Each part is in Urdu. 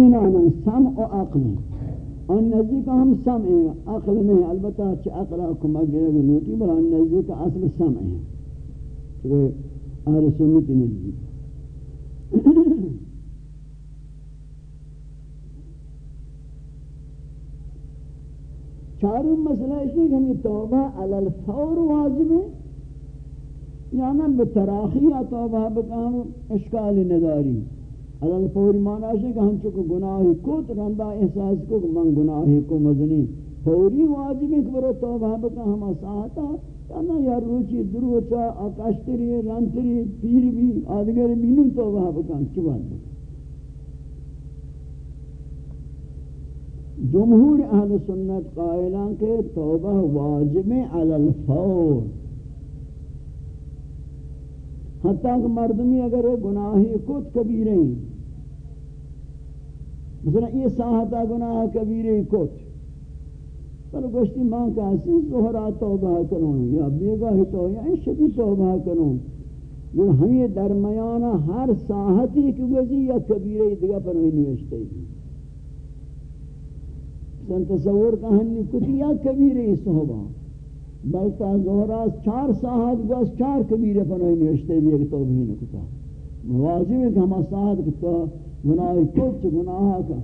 این آنا سمع و عقل. ان نزدیک ہم سمع ہیں عقل نہیں البتہ چھ عقل کم اگر لوٹی بلا ان نزدیک اصل سمع ہیں چونکہ اہل سنت نزدیک. چاروں مسئلہ ہے کہ ہمیں توبہ علی الفور واجب ہے یعنی یا نہ بتراخی توبہ بکام اشکال نداری ہاں، علی الفور معنی ہے کہ ہم چکو گناہی کو تو رندہ احساس کو کہ من گناہی کو مزنی۔ فوری واجب ہے کہ برو توبہ بکام ہم ساہتا یا نہ یا روچی دروچا آکاشتری رانتری پیر بھی، آدگر بینو توبہ بکام چی بات بکام جمہور اہل سنت قائلان کے توبہ واجب علی الفور۔ حتیٰ کہ مردمی اگر گناہی کت کبیریں مثلا یہ ساہتا گناہ کبیریں کت پر گوشتی ماں کا حسن زہرہ توبہ کروں یا بیگاہی توبہ یا شبی توبہ کروں یہ ہمیں درمیانہ ہر ساہتی کی گوزی یا کبیریں دیگا پر نہیں نوشتے ہیں سن تصور کہانی کتیا کبیرے صحبہ بلتا زہراز چار ساہت گوز چار کبیرے پر پنائی نوشتے بھی ایک توبہین کتا واجب ہے کہ ہما ساہت کتا گناہی کچھ گناہا کا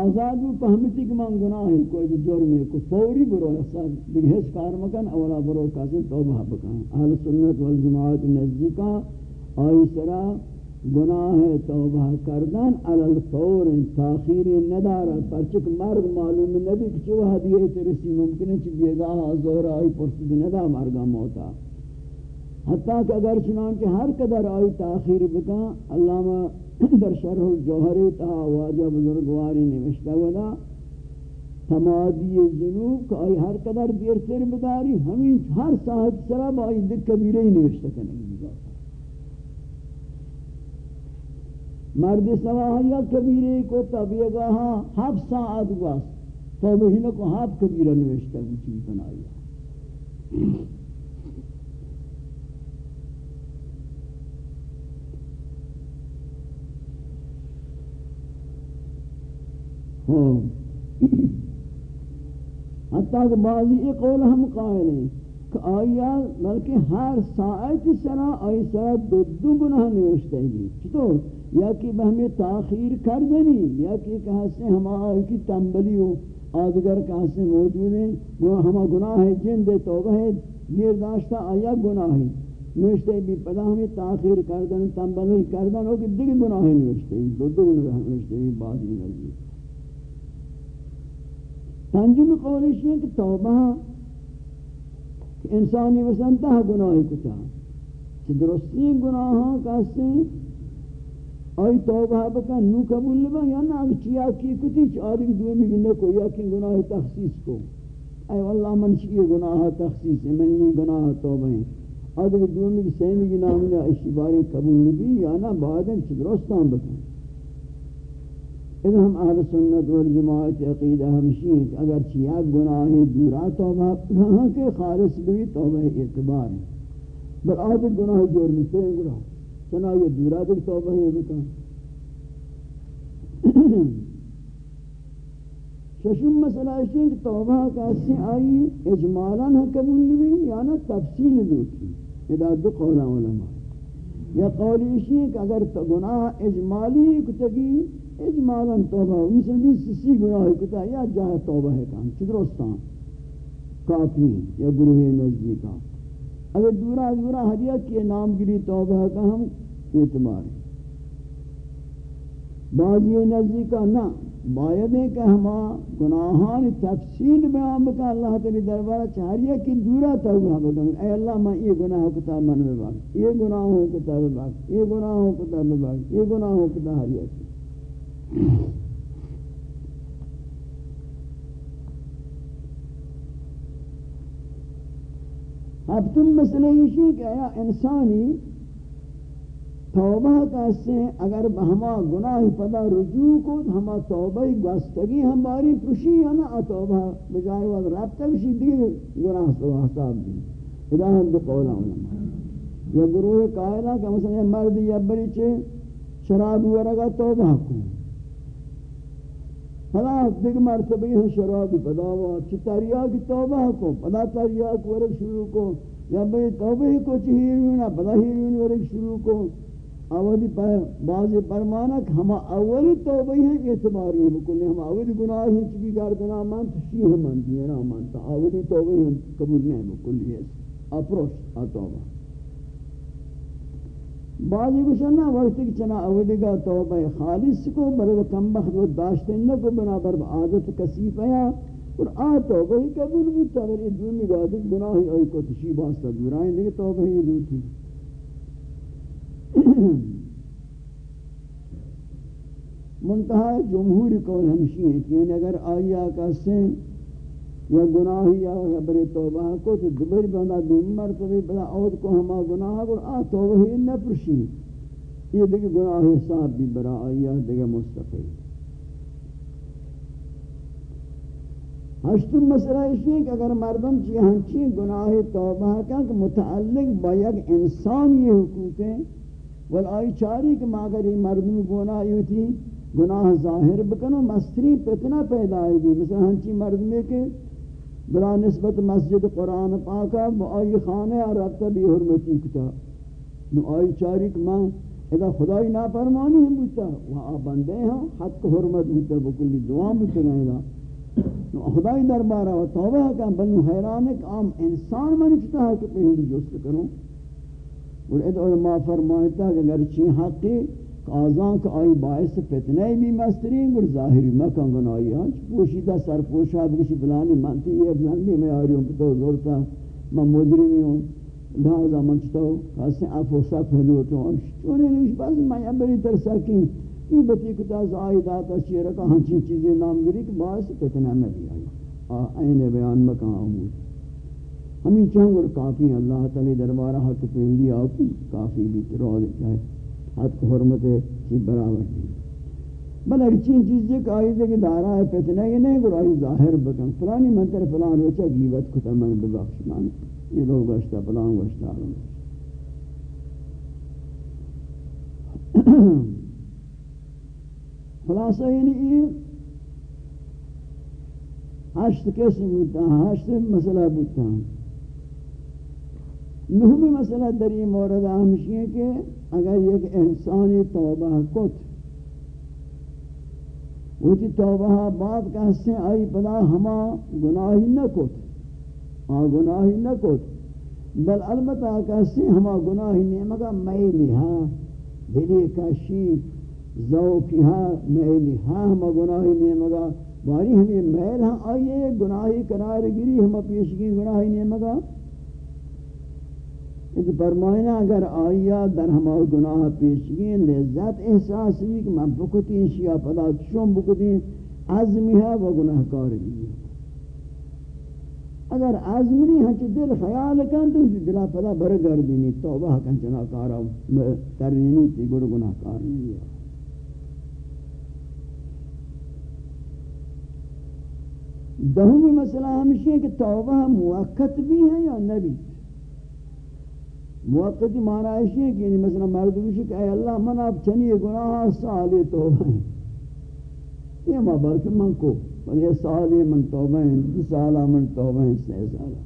آزاد بھی پہمتی کہ من گناہی کوئی جو جرم ہے، کوئی فوری برو ایسا دیکھ ہیچ کار مکن، اولا برو کسی توبہ بکن۔ اہل سنت والجماعت نزدیکا آئی سرا گناہ توبہ کردن علی الفور تاخیر ندار، پرچک مرگ معلوم نبی کہ چو ہدیہ ترسی ممکن ہے چھ بیگاہ زہر آئی پرسد ندا مرگا موتا۔ حتیٰ کہ اگر چنانچہ ہر قدر آئی تاخیر بکا، علامہ در شرح الجوہری تہا واجہ بزرگواری نوشتہ ودا، تمادی جنوب کہ آئی ہر قدر دیر سر بداری ہمیں ہر صاحب سراب آئی دک کبیرے ہی نوشتہ کرنے مرد سوا یا کبیرے کو تبیگا ہاں ہف ساعت گواس تو بہینہ کو ہف کبیرہ نوشتا ہے چیز ہاں۔ حتیٰ کہ بعضی ایک قول ہم قائل ہیں کہ آیا بلکہ ہر ساعت سرا آئی سرا دو دو گناہ نوشتے ہیں چطور؟ یا کہ بہمی تاخیر کر دنی، یا کہ کہاں سے ہما کی تنبلی ہو آدگر کہاں سے موجود ہیں، وہ ہما گناہ ہے جن دے توبہ ہے دیر داشتا آیا گناہ ہے نوشتے بھی پدا ہمیں تاخیر کر دن، تنبلی کر دن ہو کہ دیکھ گناہ نوشتے بھی دو دو گناہ نوشتے بھی بعض ہی نزدی پنجم قولش ہے کہ توبہ کہ انسانی وسنتہ گناہ کتا کہ درستی گناہاں کہتے ہیں آئی توبہ بکا نو قبول لبا یا نا اگر چیا کی کتی؟ چاری دوئے میں گنہ کو یا کی گناہ تخصیص کو. اے واللہ من چیئے گناہ تخصیص؟ ہے من یہ گناہ توبہ ہیں آدھر دوئے میں سیمی گناہ میں اشی باری قبول لبی یا نا بعدن چی درستان بکا اذا ہم اہل سنت والجماعت عقیدہ ہمشی ہیں کہ اگر چیا گناہ دورا توبہ کہاں کے خالص بھی توبہ اعتبار ہے بل آدھر گناہ جور جرمی سے گناہ۔ چنا یہ دورا دل توبہ ہے بکا ششم مسئلہ ہے کہ توبہ کیسے آئی اجمالا ہے قبول بھی یا نا تفصیل دوکی ادا دو قولا علماء۔ یا قولی اسی ہے کہ اگر گناہ اجمالی کتگی اجمالا توبہ مثل بھی سسی گناہ کتا یا جاہ توبہ ہے کام۔ چدرستان کافی یا گروہ نزدیکا اگر دورا دورا حدیہ کی نام گری توبہ کا ہم اعتبار ہے بعض یہ نزدی کا نہ باید ہے کہ ہما گناہان تفصیل بیان بکا اللہ تعالی دربارہ چاہریہ کی دورا توبہ بکا اے اللہ میں یہ گناہ کتا من میں باق یہ گناہ گناہوں کتا میں باق یہ گناہ گناہوں کتا میں باق یہ گناہ گناہوں کتا ہریہ کی۔ اب تم مسئلہ یہ کہ آیا انسانی توبہ کہتے ہیں؟ اگر ہما گناہ پدا رجوع کو ہما توبہ گستگی ہماری پرشی ہے نا توبہ بجائے وقت رب تک شدی گناہ سو حساب دی. ادا ہم دو قولا علماء یا گروہ قائلہ کہ مثلا مرد یا بری چھے شراب ورگا توبہ کو پدا دیکھ مرتبہ ہم شرابی. پدا ہوا چی تریاکی توبہ کو پدا تریاک ورک شروع کو یا بھئی توبہ کو چی ہیرونا پدا ہیرون ورک شروع کو اولی پر بعض فرمانا کہ ہم اولی توبہ ہیں اعتبار نہیں بکلی ہم اولی گناہ ہیں چکی گردنا من تشیح من دینا من تا اولی توبہ ہیں قبول نہیں بکلی ہے اپروش آتوبہ بعضی گوشنا وقتی کہ چنا اولی گا توبہ خالص کو بلو کم بخت و داشتے نہ کو بنابر عادت کسیف ہے۔ اور آ توبہ ہی قبول بودتا اگر یہ دونی گادت گناہی آئی کو تشیب آستا دورائیں لیکن توبہ ہی دوتی منتہا جمہوری قول ہمشی ہے کہ یعنی اگر آیا کا سن یا گناہی یا بری توبہ کو تو دبر بندہ دو مرتبہ بلا عود کو ہما گناہ کو آ توبہ ہی نہ پرشی یہ دیکھ گناہ حساب بھی برا آیا دیکھ مستقل۔ ہشتم مسئلہ اسی ہے کہ اگر مردم چی ہنچی گناہ توبہ کا کہ متعلق با یک انسان یہ حقوق ہیں والآئی چاری کہ ماگر یہ مردم گناہ ہوتی گناہ ظاہر بکنو مستری پتنا پیدا آئی گی مثلا ہنچی مردمے کے بلا نسبت مسجد قرآن پاکا با آئی خانه ربطہ بھی حرمتی کتا۔ نو آئی چاری کہ ماں اذا خدای نافرمانی ہم بوتا۔ وہاں بندے ہیں حد کو حرمت بوتا بکلی دعا بوتا گئے نو خدای دربارہ و توبہ کا بلنو حیران ہے عام انسان منی چتا ہے کہ پہلی جوست کروں۔ اور ادھا علماء فرمائیتا کہ اگر چین حقی قاضان کا آئی باعث فتنہ بھی مسترین گر ظاہری مکان گنائی ہاں پوشیدہ سر پوشا بکشی فلانی منتی یہ بلندی میں آری ہوں پتو زورتا میں مدرمی ہوں لہذا من چتاو کسی عفو صف حلوتو ہوں چونے نوش بس میں ابری ترسا کی یہ بتی کتا زائی داتا شیرکا ہنچی چیزیں نام گری کہ باعث فتنہ میں بھی آئی این بیان مکان آمود ہمیں چاہوں گر کافی اللہ تعالی دربارہ حق پہلی آتی کافی بھی ترول چاہے حد حرمت کی برابر نہیں۔ بل اگر چین چیزیں کہ آئی دے کہ دارا ہے فتنہ، یہ نہیں گر آئی ظاہر بکن۔ فلانی منتر فلان روچا گیبت کتا من ببخش مان یہ لوگ گشتا فلان گشتا آرم خلاصہ یعنی یہ ہشت قسم بودتا ہشت مسئلہ بودتا نہمی مسئلہ در یہ مورد ہمشی ہے کہ اگر یک انسانی توبہ کت وہی توبہ بات کہتے ہیں آئی پدا ہما گناہی نہ کت آ گناہی نہ کت بل البتہ کہتے ہیں ہما گناہی نیمگا میلی ہاں دلی کشی، ذوقی ہاں میلی ہاں ہما گناہی نیمگا باری ہمیں میل ہاں آئیے گناہی قرار گری ہما پیشگی گناہی نیمگا اس فرمائنا اگر آیا در ہما گناہ پیشگین، لذت احساس بھی کہ میں بکتی شیعہ پدا چون بکتی عزمی ہے وہ گناہ کار بھی اگر عزمی ہے کہ دل خیال کن تو دلہ پدا برگردینی توبہ کن چنا کارا، ترینی تی گر گناہ کار نہیں ہے۔ دہمی مسئلہ ہمشہ ہے کہ توبہ موقت بھی ہے یا نبی موقتی معنی ہے کہ یعنی مثلا مرد بشی کہ اے اللہ من اب چنی گناہ سالی توبہ ہیں۔ یہ ما بلکہ من کو پر یہ سالی من توبہ ہیں، دو سالہ من توبہ ہیں سی سالہ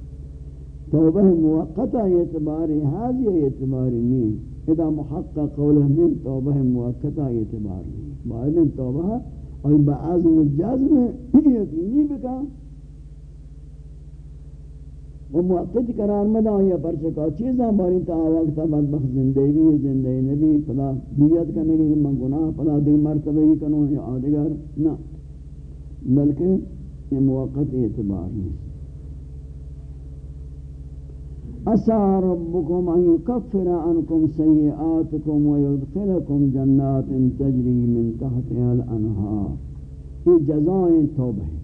توبہ موقتا اعتباری، حاضی اعتباری نہیں۔ اذا محقق قول من توبہ موقتا اعتباری نہیں۔ بعد توبہ، اور بعض مجازم الجزم یقینی بکا۔ وہ موقت قرار مدا یا پرچکا چیزاں باری تا وقت بدبخت زندگی زندگی نبی پدا نیت کرنے کی من گناہ پدا دیگر مرتبہ ہی کنو یا آدگر نہ بلکہ یہ موقت اعتبار نہیں اسا ربكم ان يكفر عنكم سيئاتكم ويدخلكم جنات تجري من تحتها الانهار یہ جزائیں توبہ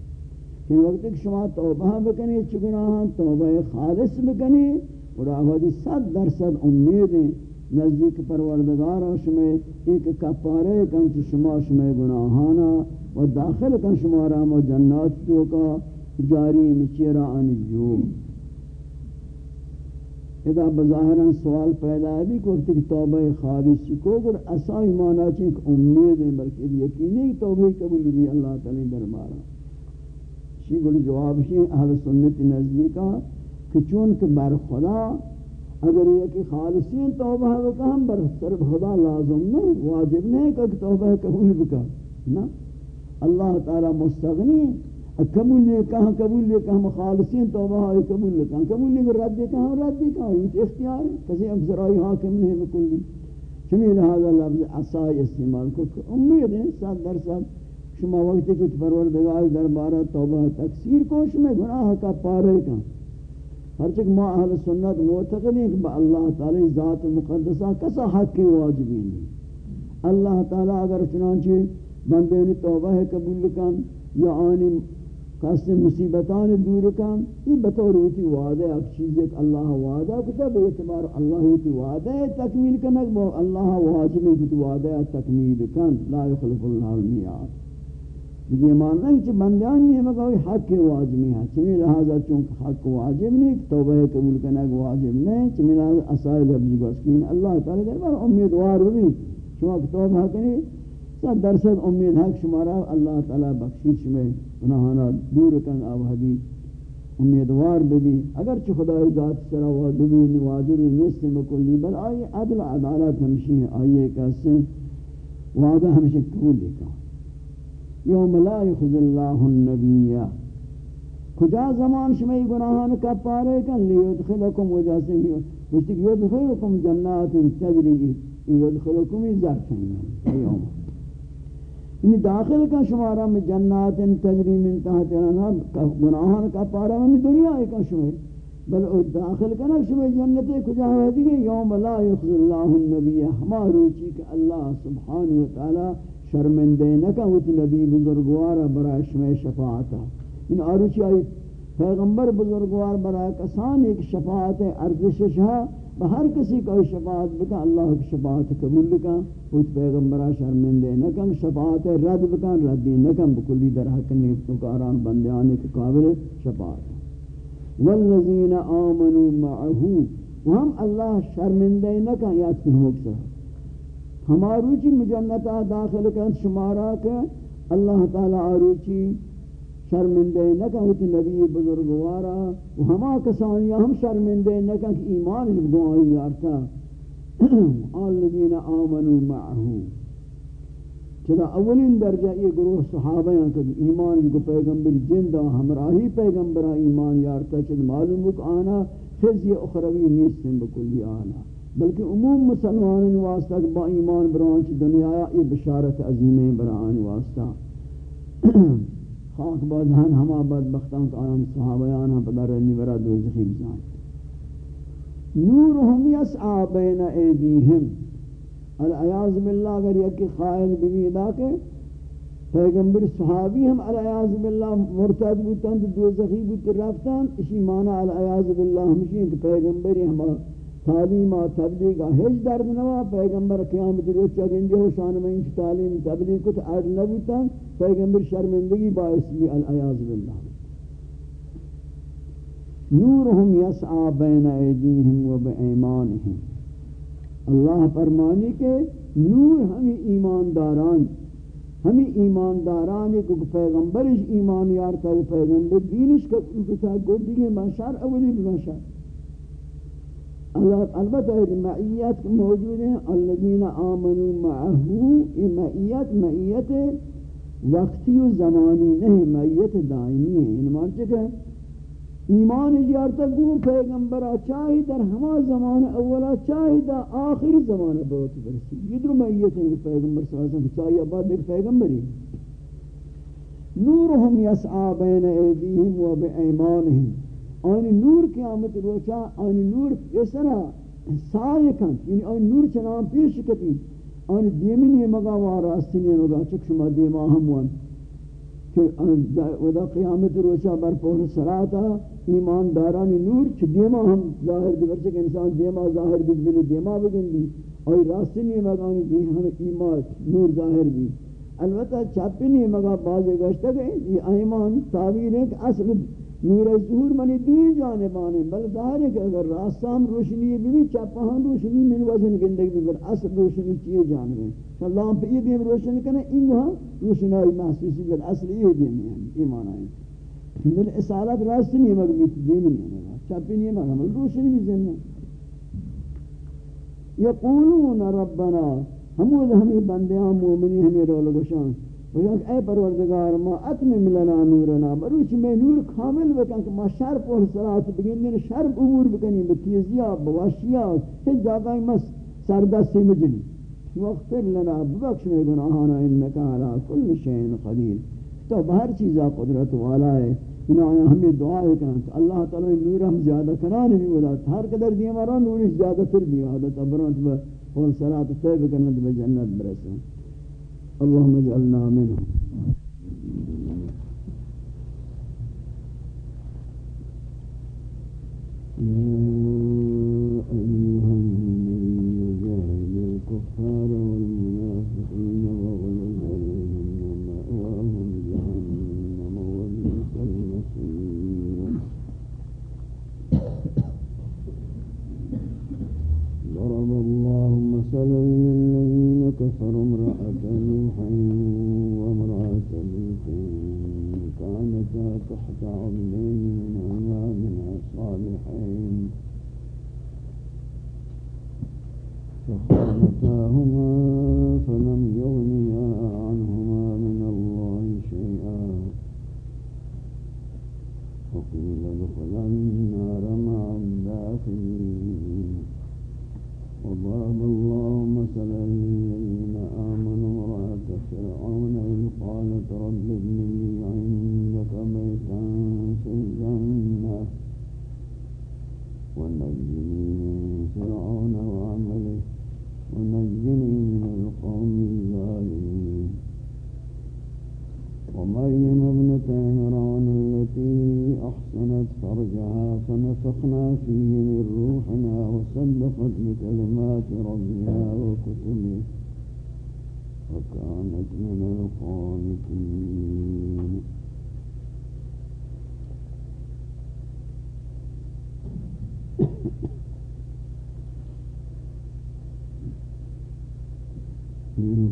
کہ وقت کہ شما توبہ بکنی چگناہاں توبہ خالص بکنی اور آوازی صد درصد امید ہیں نزدیک پروردگار شما ایک کپارے کن چی شما شما گناہانا و داخل کن شما رام و جنات تو کا، جاری مچیرا انجو اذا بظاہران سوال پیدا ہے بھی کہ وقت توبہ خالص کو گر اسائی مانا چنک امید ہے بلکہ یقینی توبہ قبول بھی اللہ تعالی دربارہ شی گل جواب شی، اہل سنت نزدی کا، کہ چون کہ بر خدا اگر یہ کہ خالصین توبہ ہے، کہ ہم بر صرف خدا لازم نہیں واجب نہیں کہ توبہ قبول بکا نا اللہ تعالی مستغنی قبول نہیں کہاں قبول نہیں کہاں خالصین توبہ ہے، قبول نہیں کہاں قبول نہیں رد کہاں رد کہاں یہ اختیار ہے۔ کسی افسرائی حاکم نہیں بکلی۔ چمی لہذا لفظ عصای استعمال کو امید ہے سات در سات شما وقتی کچھ پروردگار دربارہ توبہ تکثیر کو شما گناہ کا پارے کا ہرچک ما اہل سنت معتقد ہیں کہ اللہ تعالی ذات مقدسہ کسا حق کی واجبی نہیں اللہ تعالی اگر چنانچہ بندے نے یعنی توبہ قبول کن یا آنی قصد مصیبتان دور کن یہ بطور ہوتی وعدہ ایک چیز ایک اللہ وعدہ کتا بے اعتبار اللہ ہوتی وعدہ تکمیل کنک اللہ واجب ہوتی وعدہ تکمیل کن. لا يخلف اللہ المیاد یہ ایمان نہیں کہ بندیان نہیں ہے مگر حق واجب ہے چمی لہذا چونکہ حق واجب نہیں توبہ قبول کرنا واجب نہیں چمی لہذا اسائل ابجی گوشکین اللہ تعالی دربار امیدوار بھی شما توبہ کرنی صد درصد امید حق شمارا اللہ تعالی بخشیش میں گناہانا دور کن آوہدی امیدوار بھی اگر چھ خدای ذات سرا واجبی نواجبی نیست مکلی، بل آئی عدل عدالت ہمشی ہے آئیے کہتے ہیں وعدہ ہمشی قبول دیکھا یوم لا یخذ اللہ النبی. کجا زمان شمی گناہان کا پارے کن لیدخلکم وجہ سے مجھتی کہ یدخلکم جنات تجری یدخلکم ظرف یوم. یعنی داخل کا شمارا میں جنات تجری من تحت گناہان کا پارا میں دنیا ہے کا شمی بل داخل کا شمی جنت کجا ہے دیگے یوم لا یخذ اللہ النبی. ہما روچی کہ اللہ سبحانہ وتعالی شرمندے نکا ہوتی نبی بزرگوار برای شمع شفاعتا ان آروچی آئی پیغمبر بزرگوار برای کسان ایک شفاعت ارزشش ہے بہر کسی کوئی شفاعت بکا اللہ کی شفاعت قبول بکا ہوت پیغمبرہ شرمندے نکا شفاعت رد بکا ردی نکا بکلی در حق نیفتکاران بندیانے کے قابل شفاعت. والذین آمنوا معہو وہم اللہ شرمندے نکا یاد کی ہم اکسر ہماروچی مجنتا داخل کن شمارا کہ اللہ تعالی آروچی شرمندے نکا ہوتی نبی بزرگوارا و ہما کسانیا ہم شرمندے نکا کہ ایمان دعائی یارتا۔ آلذین آمنوا معہو چلا اولین درجہ یہ گروہ صحابہ ہیں کہ ایمان کو پیغمبر جندہ ہمراہی پیغمبرہ ایمان یارتا چل معلوم کہ آنا خزی اخروی نیستن بکلی آنا۔ بلکہ عموم مسلمان واسطہ با ایمان برانچ دنیا یہ بشارت عظیم بران واسطہ۔ خاک بادھان ہما بدبختان کا آیان صحابیان ہم پدر رہنی برا دوزخی بزان نورہم یسعا بین ایدیہم۔ العیاض باللہ اگر یکی خائل بمیدہ کے پیغمبر صحابی ہم العیاض باللہ مرتد بوتاں دوزخی بوت رفتان اسی معنی العیاض باللہ ہمشی کہ پیغمبری ہمارا تعلیم و تبلیغ ہیچ درد نوا پیغمبر قیامت روز چگنجے ہو شان میں تعلیم، تبلیغ کت عرض نبوتا پیغمبر شرمندگی باعث بھی العیاض باللہ۔ نورہم یسعا بین ایدیہم و بایمانہم اللہ فرمانی کے نور ہمیں ایمانداران ہمیں ایمانداران کو پیغمبرش ایمان یارتا و پیغمبر دینش کتا گو دیگے بشار اولی بشار البتہ معیت موجود ہیں، الذین آمنوا معہو یہ معیت معیت وقتی و زمانی نہیں، معیت دائمی ہے۔ یعنی ان مانچہ کہ ایمان جارتا گو پیغمبر چاہی در ہما زمان اولا، چاہی در آخری زمان بہت برسی۔ یہ در معیت ہے پیغمبر صلی اللہ علیہ وسلم چاہی اباد ایک پیغمبری۔ نورہم یسعا بین ایدیہم و بے ایمانہم آنی نور قیامت روچا آنی نور اسنا سائے کن. یعنی آنی نور چنان پیش کتی آنی دیمینی مگا واراستی مگا. چک شما دیما ہم وان کہ ودا قیامت روچا بر پور سراتا، ایمان دارانی نور چھ دیما ہم ظاہر دی ورچک انسان دیما ظاہر دی بلی دیما بگن دی اور راستی نہیں مگا آنی دی ہم ایمان نور ظاہر بھی البتہ چاپی نہیں مگا بازے گشتا گئے یہ ایمان تعبیر ہے کہ اصل نور ظہور منی دوئی جانبانے بل ظاہر ہے کہ اگر راستام روشنی بھی چپہان روشنی من وجن گندگی بھی اصل روشنی چیئے جانبیں کہ اللہ ہم پہ یہ دیم روشن کرنے ان وہاں روشنائی محسوسی بل اصل یہ دیم ہے یعنی ایمان آئیں بل اصالت راست نہیں مگمیت دین نہیں ہے۔ چپی نہیں مگم روشنی بھی زنہ یقولون ربنا ہمود ہمیں بندیاں، مومنی ہمیں رول گشان وہ اے پروردگار، ما اتمم لنا نورنا بروچ میں نور کامل بکن کہ ما شر پر صلات بگندین شر امور بکنی بتیزیا بواشیا کہ جاگہ مس، سردستی مجلی واغفر لنا، ببخش میں گناہانا انکا علا کل شئین قدیر. تو بہر چیزا قدرت والا ہے انہوں نے ہمیں دعا ہے کہ اللہ تعالی نور ہم زیادہ کرانے بھی بولا ہر قدر دیا ہمارا نور زیادہ تر بھی عادت ابرانت بہر صلات طیب کرنے بجنت برسیں اللهم اجعلنا منهم. يا أيها النبي جاهد الكفار والمنافقين واغلظ عليهم ومأواهم جهنم وبئس المصير. ضرب الله مثلا للذين كفروا امرأة تحت عبدين من عبادنا الصالحين. فخانتاهما فلم يغنيا عنهما من الله شيئا. وقيل ادخلا النار مع الداخلين. وضرب الله مثلا للذين آمنوا امرأة فرعون إذ قالت رب فرعون وعمله ونجني من القوم الظالمين. ومريم ابنة عمران التي أحسنت فرجها فنفخنا فيه من روحنا وصدقت بكلمات ربها وكتبه. وكانت من القانتين.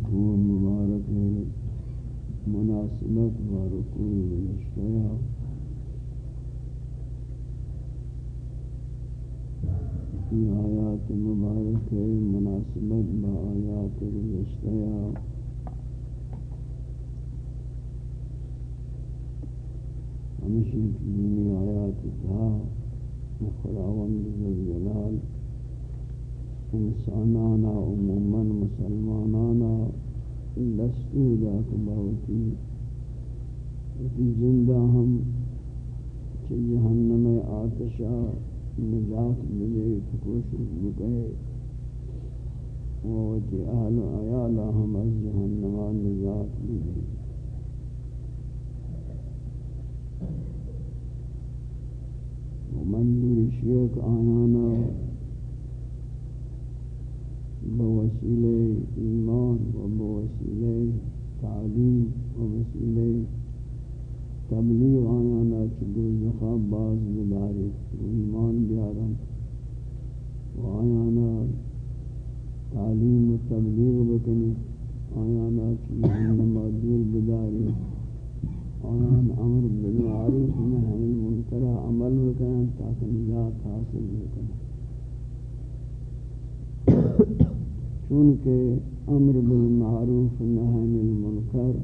يكون مبارك مناسبت و رکوع اشتیا یہ آیات مبارک ہے، مناسبت با آیات اشتیا ہمشی کی آیات تھا خداوند ذوالجلال انسانانا، عموما مسلمانانا دستور دا کہ باوتی۔ اتی زندہ ہم چھ جہنم آتشا نجات ملے کوشش بکے ووتی اہل و عیالا ہم از جہنم نجات ملے۔ ومن شیخ آیانا۔ بوسیلہ ایمان و بوسیلہ تعلیم و وسیلہ تبلیغ آیانا چدو زخاب باز بداری و ایمان بیارن و آیانا تعلیم و تبلیغ بکنی آیانا چدو دور بداری آیان امر بالمعروف نهی المنکر، عمل بکنن تاکہ نجات حاصل بکنن چونکہ أمر بالمعروف نهی عن المنکر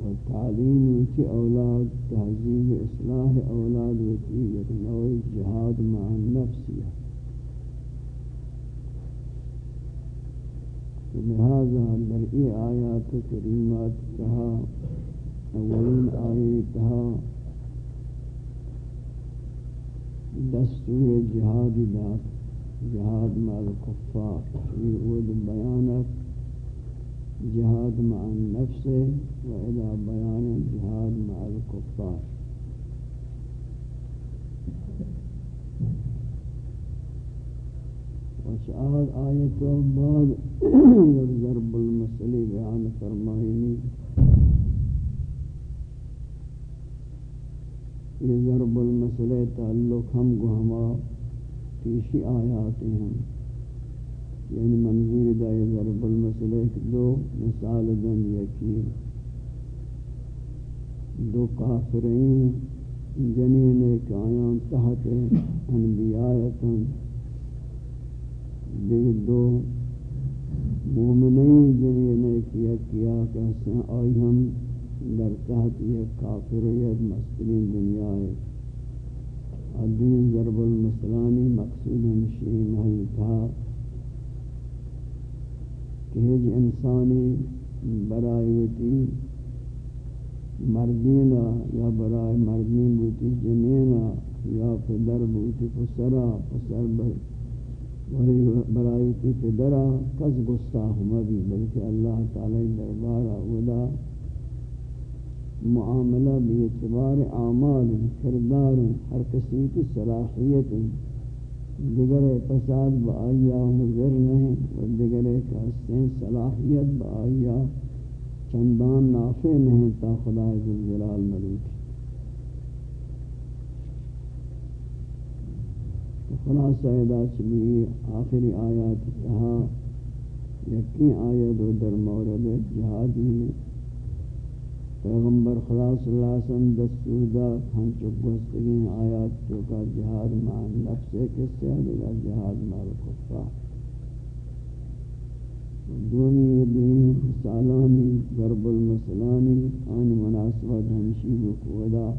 و تعلیم کی أولاد تہذیب اصلاح أولاد وتی یک نوع جہاد مع النفس ہے لہذا در ای آیات کریمات کہا اولین آیے کہا دستور جہاد دات جهاد مع الكفار يقول بيانك جهاد مع النفس وإلى بيان الجهاد مع الكفار. وشعاد آية بعد ضرب المسلي بيان فرمائني یہ ضرب المسئلہ تعلق ہم کو ہمارا پیشی آیات ہیں۔ یعنی منظور دائی ضرب المسئلہ دو مثال دن یکی۔ دو کافرین، جنین ایک آیان تحت انبیایتن دیکھ دو مومنین جنین ایک یکیا کہتے آئی ہم در تحت یک کافریت مسلمین دنیا ہے۔ الدین ضرب المسلانی مقصود ہمشی محل تھا کہ ہج انسانی برائیوتی مردینا یا برائے مردین بوتی جنینا یا پدر بوتی پسرا، پسر برائیوتی پدرا، کس گستاہ مبی، بلکہ اللہ تعالی دربارہ ودا معاملہ بھی اعتبار اعمال، کردار، ہر کسی کی صلاحیت دیگر فساد با آیا مضر نہیں و دیگر کہتے صلاحیت با آیا۔ چندان نافع نہیں تا خدا ذوالجلال ملوک خلاصہ ادا چلی آخری آیات تہا یکی آیت و در مورد جہادی پیغمبر خدا صلی اللہ علیہ وسلم دستور دا ہم چک گستگین آیات تو کا جہاد مع نفس کس سے دیگا جہاد مع الکفار دومی دومی سالانی ضرب المسلانی آن مناسبت ہمشی بکودا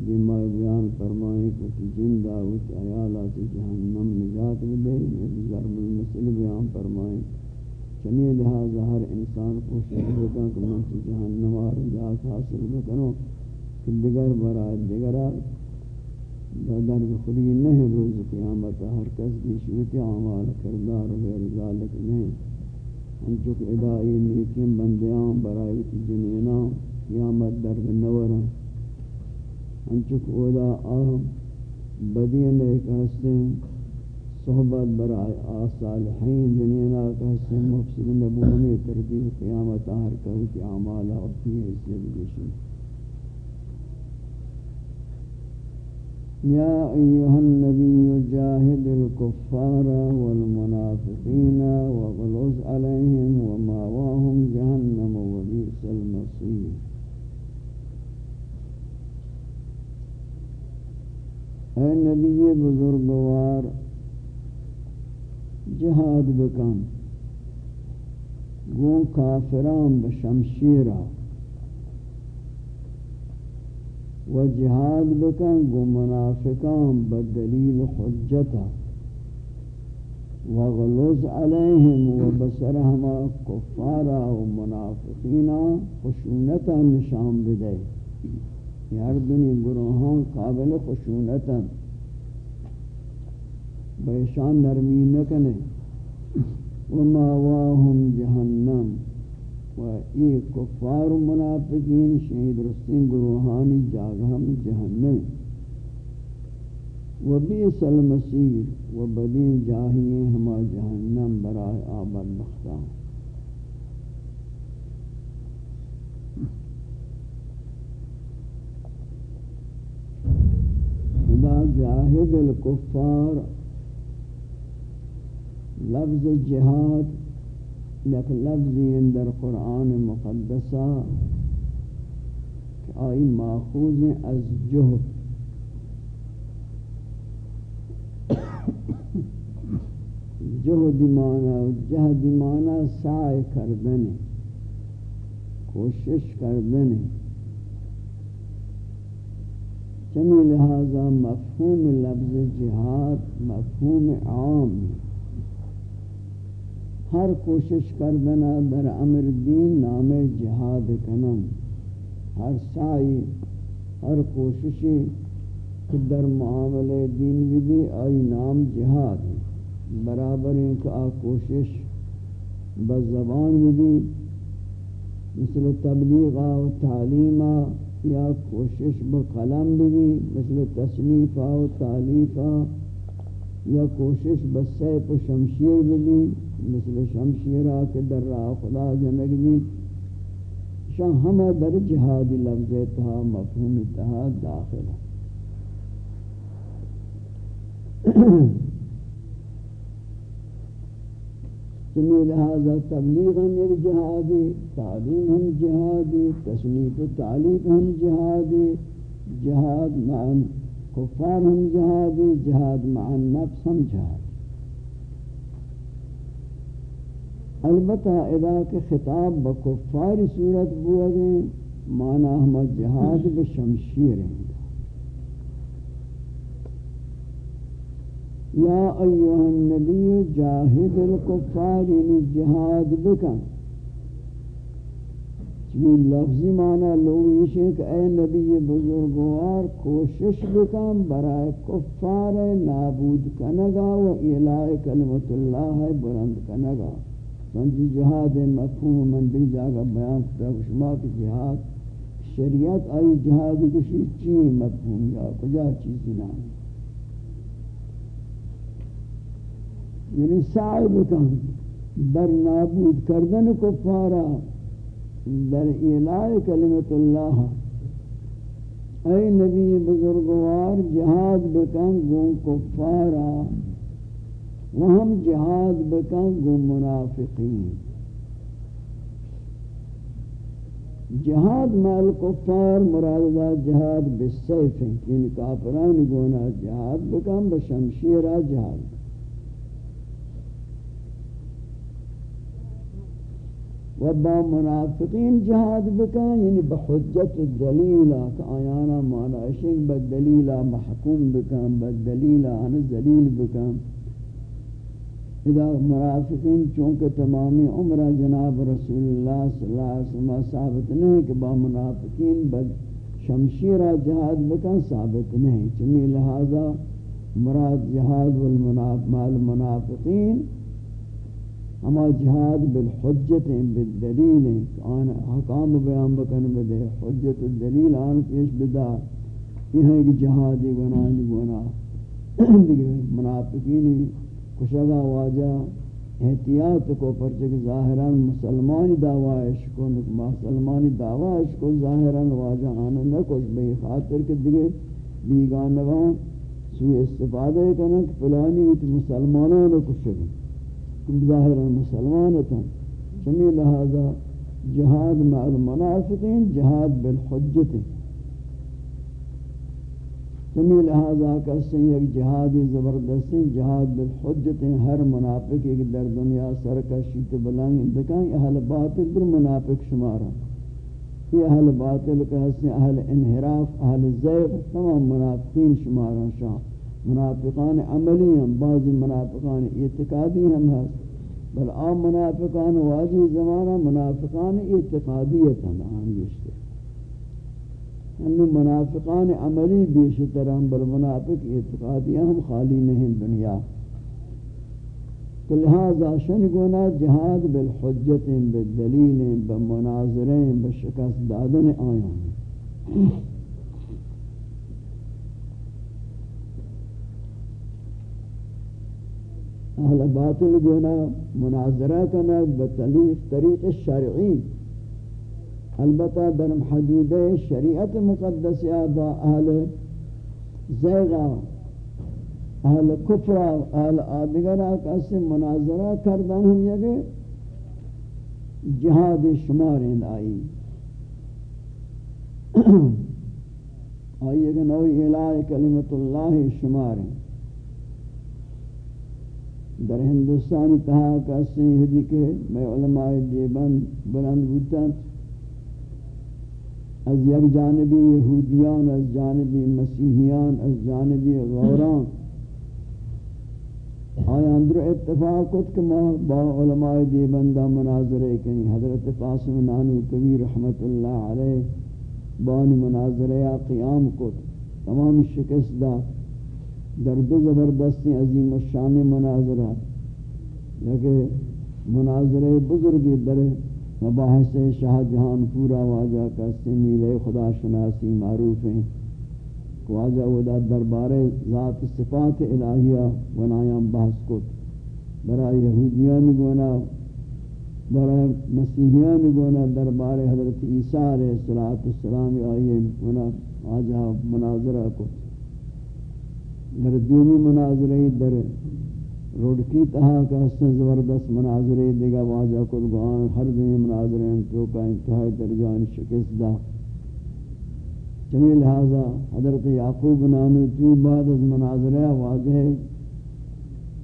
جمع بیان فرمائیں کہ جن داوت آیالات جہنم نجات بدے ضرب المسل بیان فرمائیں چنی لہذا ہر انسان کو شہر کا کہ من سے جہنم اور جات حاصل بکنو کہ دیگر برائے دیگرہ در خودی نہیں روز قیامت ہر کس کی شویت عمال کردار غیر ذالک نہیں۔ ہم چک ادائی نیکیم بندیاں برائے جنینا قیامت درد نورا ہم چک ادا آہم بدین ایک ہستیں۔ صحبت برائے آسالحین جنینا کہتے ہیں مفسد نبو میں تردیل قیامت آر کہو کہ اعمال ہوتی ہے اس لئے بگشن یا ایوہ النبی جاہد الكفار والمنافقین وغلوز علیہم وماواہم جہنم وبیس المصیر. اے نبی بزرگوار جہاد بکن۔ گو کافران بشمشیرا و جہاد بکن، گو منافقان بدلیل حجتا وغلوز علیہم و بسرہما کفارا و منافقینا خشونتا نشان بدے۔ ہر دنی گروہان قابل خشونتا۔ بیشان نرمی نکنے وما واہم جہنم و ای کفار و منافقین شہید رسین گروہانی جاگہم جہنم و بیس المسیر و بدین جاہیے ہما جہنم برائے آباد بختان اذا جاہد الكفار لفظ جہاد یک لفظی در قرآن مقدسہ کہ آئی ماخوذ از جہد جہد مانا جہد مانا سائے کردن، کوشش کردن. چمی لہذا مفہوم لفظ جہاد مفہوم عام. ہے ہر کوشش کردنا در امر دین نام جہاد کنن ہر سائی ہر کوششی در معاملے دین بھی بھی آئی نام جہاد۔ برابر ہیں کہ آ کوشش بزبان بھی بھی، مثل تبلیغ و تعلیم یا کوشش بقلم بھی بھی، مثل تصنیف و تعلیف یا کوشش بس بسیپ و شمشیر بھی مثل شمشیرہ کے در راہ خدا جنگ بھی شان ہمہ در جہاد لفظ تہا مفہوم تہا داخل. چمی لہذا تبلیغ ہم ایک جہادی تعلیم ہم جہادی تصنیف و تعلیم ہم جہادی جہاد معن کفار ہم جہادی جہاد معن نفس ہم جہادی البتہ ادا کے خطاب بکفار صورت بوا بوئے مانا ہم جہاد بشمشیر ہیں۔ یا ایوہ النبی، جاہد الکفار یعنی جہاد بکن۔ چمی لفظی معنی لوگ یہ کہ اے نبی بزرگوار، کوشش بکن برای کفار نابود کنگا و الہ کلمت اللہ بلند کنگا۔ سنجی جہاد مفہوم من دی جاگا بیان کتا شما کی جہاد، شریعت آئی جہاد کشی چیئے مفہوم یا کجا چیزی نام یعنی سعی بکن در نابود کردن کفارا در اعلاء کلمت اللہ۔ اے نبی بزرگوار، جہاد بکن گون کفارا۔ وہم جہاد بکن گو منافقین۔ جہاد مال کفار، مراد دا جہاد بالسیف ہیں۔ یعنی کافران گونا جہاد بکن، بشمشیرہ جہاد۔ بکن و با منافقین جہاد بکن یعنی بحجت الدلیل کہ آیانا مانا اشک بدلیل محکوم بکن بدلیل آن دلیل بکن. اذا مرافقین چونکہ تمامی عمرہ جناب رسول اللہ صلی اللہ علیہ وسلم ثابت نہیں کہ با منافقین بد شمشیرہ جہاد بکن، ثابت نہیں. چمی لہذا مراد جہاد مال منافقین ہما جہاد بالحجت بالدلیل آن حکام بیان بکن بدے، حجت الدلیل آن پیش بدار یہ ہے کہ جہادی گناہ جی گناہ۔ منافقین کشگا واجہ احتیاط کو پرچک ظاہران مسلمانی دعوائش کو، مسلمانی دعوائش کو ظاہران واجہ آنا نکش بے خاطر کے دیگے بیگانوان سوء استفادہ کرنا کہ پلانی ایت مسلمانان کشگا۔ ظاہران مسلمانتا. چمی لہذا جہاد مع المنافقین جہاد بالحجت. سمی لہذا کسی ایک جہادی زبردستی جہاد بالحجت ہر منافق ایک در دنیا سرکشیت بلنگ دکھائیں اہل باطل در منافق شمارا یہ اہل باطل کہتے اہل انحراف، اہل زیغ تمام منافقین شمارا شاہ. منافقان عملی ہم، بعضی منافقان اعتقادی ہم ہیں بل عام منافقان واجی زمانہ منافقان اعتقادیت ہم آن گشتے. ہم منافقان عملی بیشتر ہم بل منافق اعتقادی ہم خالی نہیں دنیا. تو لہذا شن گونا جہاد بالحجت بالدلیل بمناظریں، بشکست دادن آیان. اہل باطل گونا مناظرہ کنا بطلیق طریق شرعی. البتہ در حدود شریعت مقدسیہ با اہل زیغہ اہل کفرہ اہل آدگرہ کسی مناظرہ کردن ہم یکے جہاد شمارین آئی آئی کہ نوی الہ کلمت اللہ شمارین در ہندوستانی تہا کسی ہدی کے میں علماء دیبند بلند بودتا از یک جانبی یہودیان، از جانبی مسیحیان، از جانبی غوران۔ آیا اندر اتفاق کت کہ ما با علماء دیبندہ مناظرے کنی؟ حضرت قاسم نانو کبیر رحمت اللہ علیہ بانی مناظرہ قیام کت۔ تمام شکست دا۔ در دو زبردستی عظیم الشان مناظرہ لیکن مناظرہ بزرگی در مباحث شاہ جہان پورا واجہ کا سمیل خدا شناسی معروف ہیں واجہ ودا دربار ذات صفات الہیہ بنایاں بحث کو برای یہودیان گونا برای مسیحیان گونا دربار حضرت عیسیٰ علیہ السلام آئیے گونا آجا مناظرہ کو در دومی مناظرہ در روڈکی تہا کا حسن زبردست مناظرہ دیگا واجہ کل گوان ہر دومی مناظرہ تو کا انتہائی درجان شکست دا۔ چمی لہذا حضرت یعقوب نانو تی بعد از مناظرہ واجہ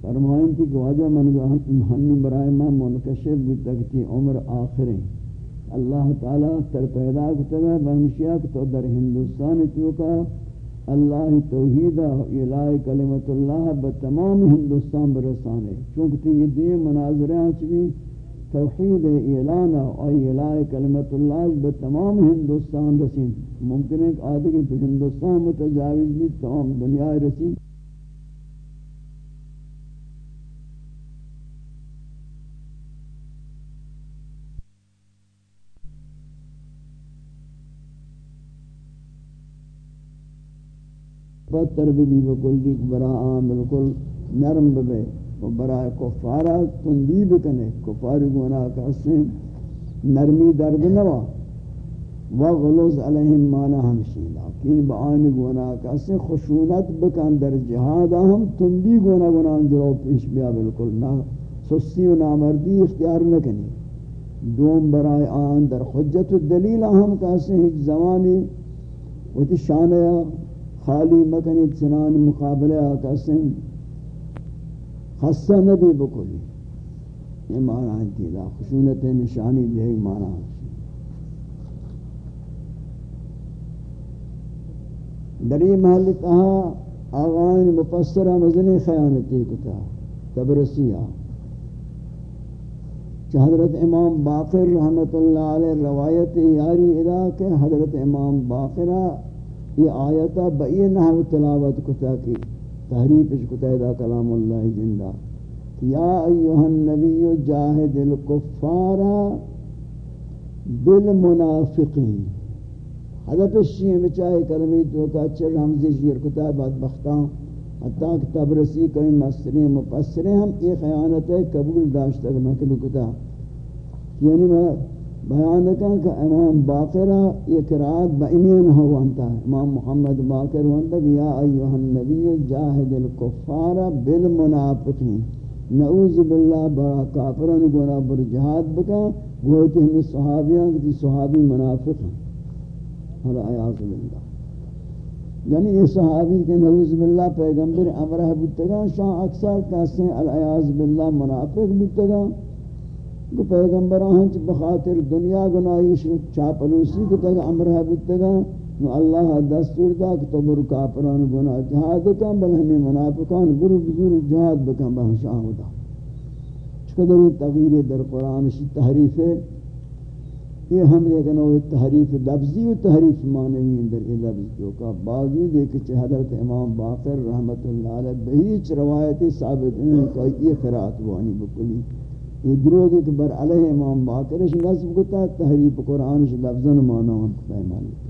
فرمائیں تھی کہ واجہ من برائے ما منکشف بھی تکتی عمر آخریں اللہ تعالیٰ تر پیدا کتا ہے بہمشیہ تو در ہندوستان تو کا اللہ توحید الہ کلمت اللہ بتمام ہندوستان برسانے۔ چونکہ یہ دے مناظرہ چوی، توحید اعلان اور الہ کلمت اللہ بتمام ہندوستان رسین۔ ممکن ہے کہ آدھے کہ ہندوستان متجاوز بھی تمام دنیا رسین۔ بدتر بھی بکل دی برا آم بالکل نرم بے و برای کفارا تندی بکنے کفار گناہ کسیں نرمی درد نوا. وغلوز علیہم مانا ہمشی لیکن بآن گناہ کسیں خشونت بکن در جہاد ہم تندی گناہ گناہ جو پیش بیا بالکل. نہ سستی و نامردی اختیار نکنی. دوم برای آن در حجت الدلیل ہم کسیں ایک زمانی وہ تی شانہ خالی مکنی چنان مقابلے آقا سن خصہ نبی بکلی۔ یہ معنی ہے تیلا خشونت نشانی دے معنی ہے در یہ محل تہا آغان مفسرہ مزنی خیانتی کتا تبرسیہ کہ حضرت امام باقر رحمت اللہ علیہ روایت یاری ادا کہ حضرت امام باقرہ یہ آیتا بئی نحو تلاوت کتا کی تحریف اس کتا دا کلام اللہ جندہ یا ایوہ النبی جاہد الکفار بالمنافقین حضرت الشیعہ بچائے کلمی تو کا چر حمزی شیر کتا بات بدبختان حتیٰ کہ تبرسی کئی مصری مپسریں ہم یہ خیانت ہے قبول داشتا کہ نکل کتا یعنی میں بیان کن کہ امام باقرہ یہ قرآت با امین ہو ہے۔ امام محمد باقر وانتا کہ یا ایوہ النبی جاہد الکفار بالمنافقین۔ نعوذ باللہ برا کافران گونا بر جہاد بکا۔ گوھتی ہمیں صحابیاں کہ صحابی منافق ہیں۔ حالا آیاز باللہ۔ یعنی یہ صحابی کے نعوذ باللہ پیغمبر امرہ بتگا شاہ اکثر کہتے ہیں العیاض باللہ منافق بتگا کہ پیغمبران چ بخاطر دنیا گناہی چاپلوسی کو تک امرہ بتگا نو اللہ دستور دا کہ تو بر کافران گناہ، جہاد کن بلہمی منافقان، برو بزور جہاد بکن بہنشاہ دا چقدر یہ تغییر در قرآن شی تحریف ہے، یہ ہم لیکن وہ تحریف لفظی و تحریف معنوی اندر یہ لفظ جو کا باوجود ہے کہ حضرت امام باقر رحمت اللہ علیہ بہیچ روایتی ثابت نہیں کہ یہ قرآت وانی بکلی۔ یہ دروگ کہ بر علیہ امام باقرش نصب کتا تحریف قرآن قرآنش لفظن مانا ہم کتا مالک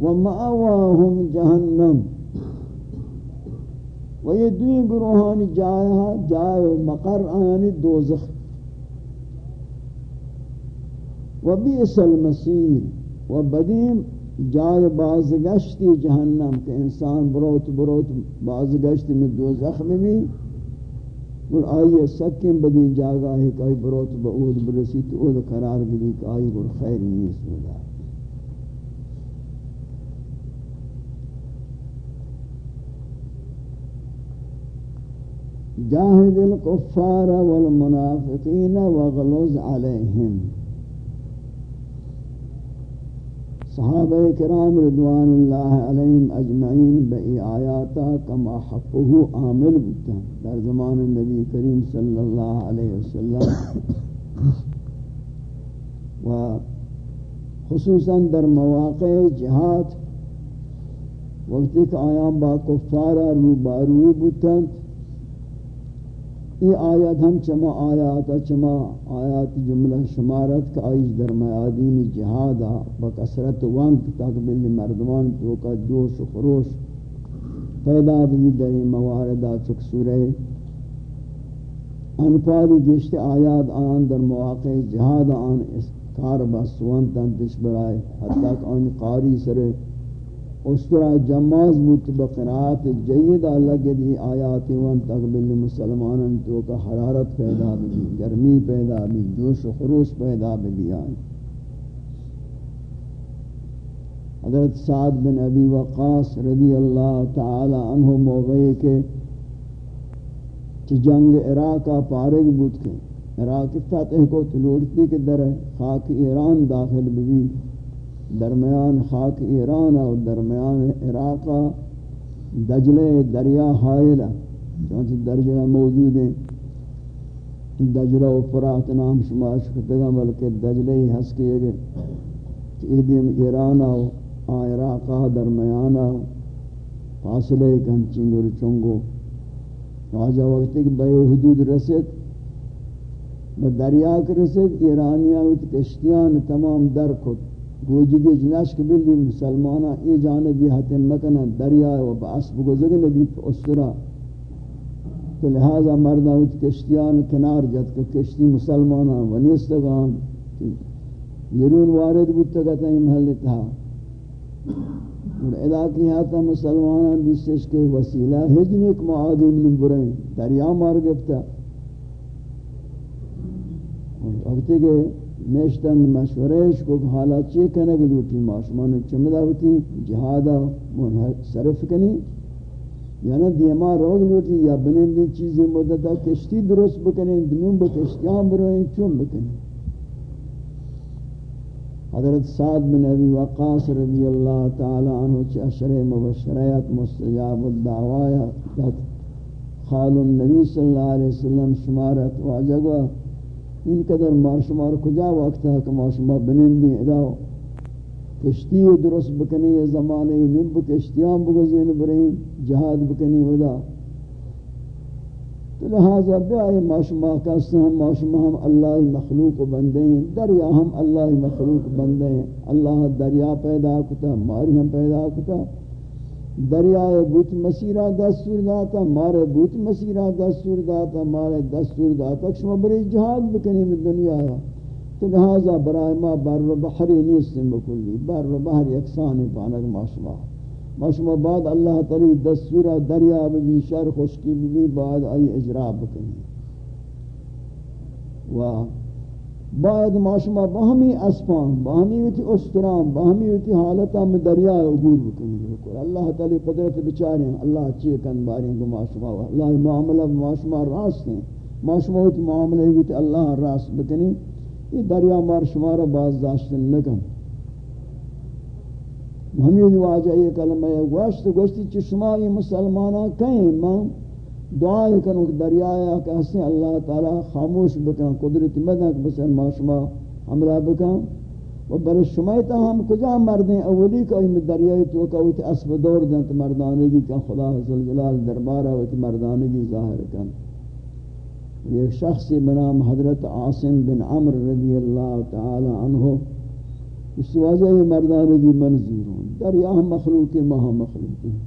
وَمَأَوَاهُمْ جَهَنَّمْ و یہ دوئی گروہانی جائے جائے مقر آنی دوزخ۔ و بیس المسیر و بدیم جائے بازگشتی جہنم کہ انسان بروت بروت بازگشتی میں دو زخم بھی اور آئیے سکیں بدی جاگا ہے کہ آئی بروت بعود برسی تو اود قرار گلی کہ آئی گر خیر نہیں سودا جاہد الکفار والمنافقین وغلوز علیہم صحابہ کرام رضوان اللہ علیہم اجمعین بئی آیاتا کما حقه عامل بتا در زمان نبی کریم صلی اللہ علیہ وسلم و خصوصا در مواقع جہاد، وقتی کہ آیام با کفارا روبارو بتند یہ آیات ہم چما آیات چما آیات جملہ شمارت کا آئیش در میادین جہادا بکسرت وانک تاک بلی مردمان تو کا جوش و خروش پیدا بھی در مواردہ چک سورہ انفالی گشت آیات آن در مواقع جہاد آن کار بسوان تنتش برائے، حتی کہ آن قاری سرے اس طرح جماز بود بقرات جید لگے دی آیات وان تقبل مسلمانن تو کا حرارت پیدا بھی گرمی پیدا بھی جوش و خروش پیدا بھی آئی۔ حضرت سعد بن ابی وقاص رضی اللہ تعالی عنہ موقعی کے جنگ عراق کا پارگ بود کے عراق فتح کو تلوڑتی کے در خاک ایران داخل بھی درمیان خاک ایران اور درمیان عراق دجلے دریا حائل چونچہ درجہ موجود ہیں۔ دجلہ و فرات نام شما شکتگا بلکہ دجلے ہی ہس کیے گئے۔ کہ ایران اور عراقہ درمیانہ فاصلے کن چنگر چنگو۔ واجہ وقت ایک بے حدود رسد دریا کے رسد ایرانیاں کشتیان تمام در کت گوجگی جنشک بلی مسلمانا، ای جانبی حتم مکنن دریا و باس بگزگ نبی اسرا. تو لہذا مردہ ہوت کشتیان کنار جد کہ کشتی مسلمانا ونیستگان یرون وارد بودتا کہتا ہے محل تھا اور ادا کی ہاتا مسلمانان دیسش کے وسیلہ ہجن ایک معادی من برین دریا مار گفتا. اور وقتی کہ نشتن مشورش کو حالات چی کنگ لوٹی معاشمان چمدہ ہوتی جہادا صرف کنی یا نا دیما روگ لوٹی یا بنندی چیزی مدتا کشتی درست بکنی دنون بکشتیان بروین چون بکنی حضرت سعد بن ابی وقاص رضی اللہ تعالی عنہ چی اشر مبشریت مستجاب الدعوایہ خال النبی صلی اللہ علیہ وسلم شمارت واجگوا این قدر مار شمار کجا وقت ہے کہ ما شما بنندی؟ ادا کشتی درست بکنی یہ زمانے نب کشتیان بگزین برین جہاد بکنی ودا تو لہذا بیائی ما شما کہتے ہیں ما شما ہم اللہ مخلوق بندے ہیں دریا ہم اللہ مخلوق بندے ہیں اللہ دریا پیدا کتا، ماری ہم پیدا کتا. دریائے بوت مسیرہ دستور داتا، مارے بوت مسیرہ دستور داتا، مارے دستور داتا شما بری جہاد بکنی میں دنیا ہے تو لہذا برای ما بر و بحری نیستن بکلی بر و بحر یکسانی پانک ما شما۔ ما شما بعد اللہ تعالی دستور دریا بھی شر خشکی بھی بعد آئی اجرا بکنی و باید ما شما با باہمی اسپان، با باہمی ویتی استرام باہمی ویتی حالتا میں دریا عبور بکنی. بکل اللہ تعالی قدرت بچارے ہیں. اللہ چیئے کن باریں گو ما شما. اللہ معاملہ ما شما راست ہیں. ما شما ویتی معاملہ ویتی اللہ راست بکنی. یہ دریا مار شما را باز داشتن لکن ہمیں واجہ یہ کلمہ ہے گوشت، گوشتی چی شما یہ مسلمانہ کہیں؟ ماں دعائے کنو کہ دریایا کہ حسن اللہ تعالی خاموش بکن قدرت مدن کہ بسن، ما شما حملہ بکن. و بر شمایتا ہم کجا مردیں؟ اولی کہ ایم دریائی تو کہ وہ اسب دور دن تو مردانگی کن. خدا حضر جلال دربارہ وہ مردانگی ظاہر کن. ایک شخص بنام حضرت عاصم بن عمر رضی اللہ تعالی عنہ. اس وجہ مردانگی منظور ہوں دریا ہم مخلوق مہا مخلوق ہیں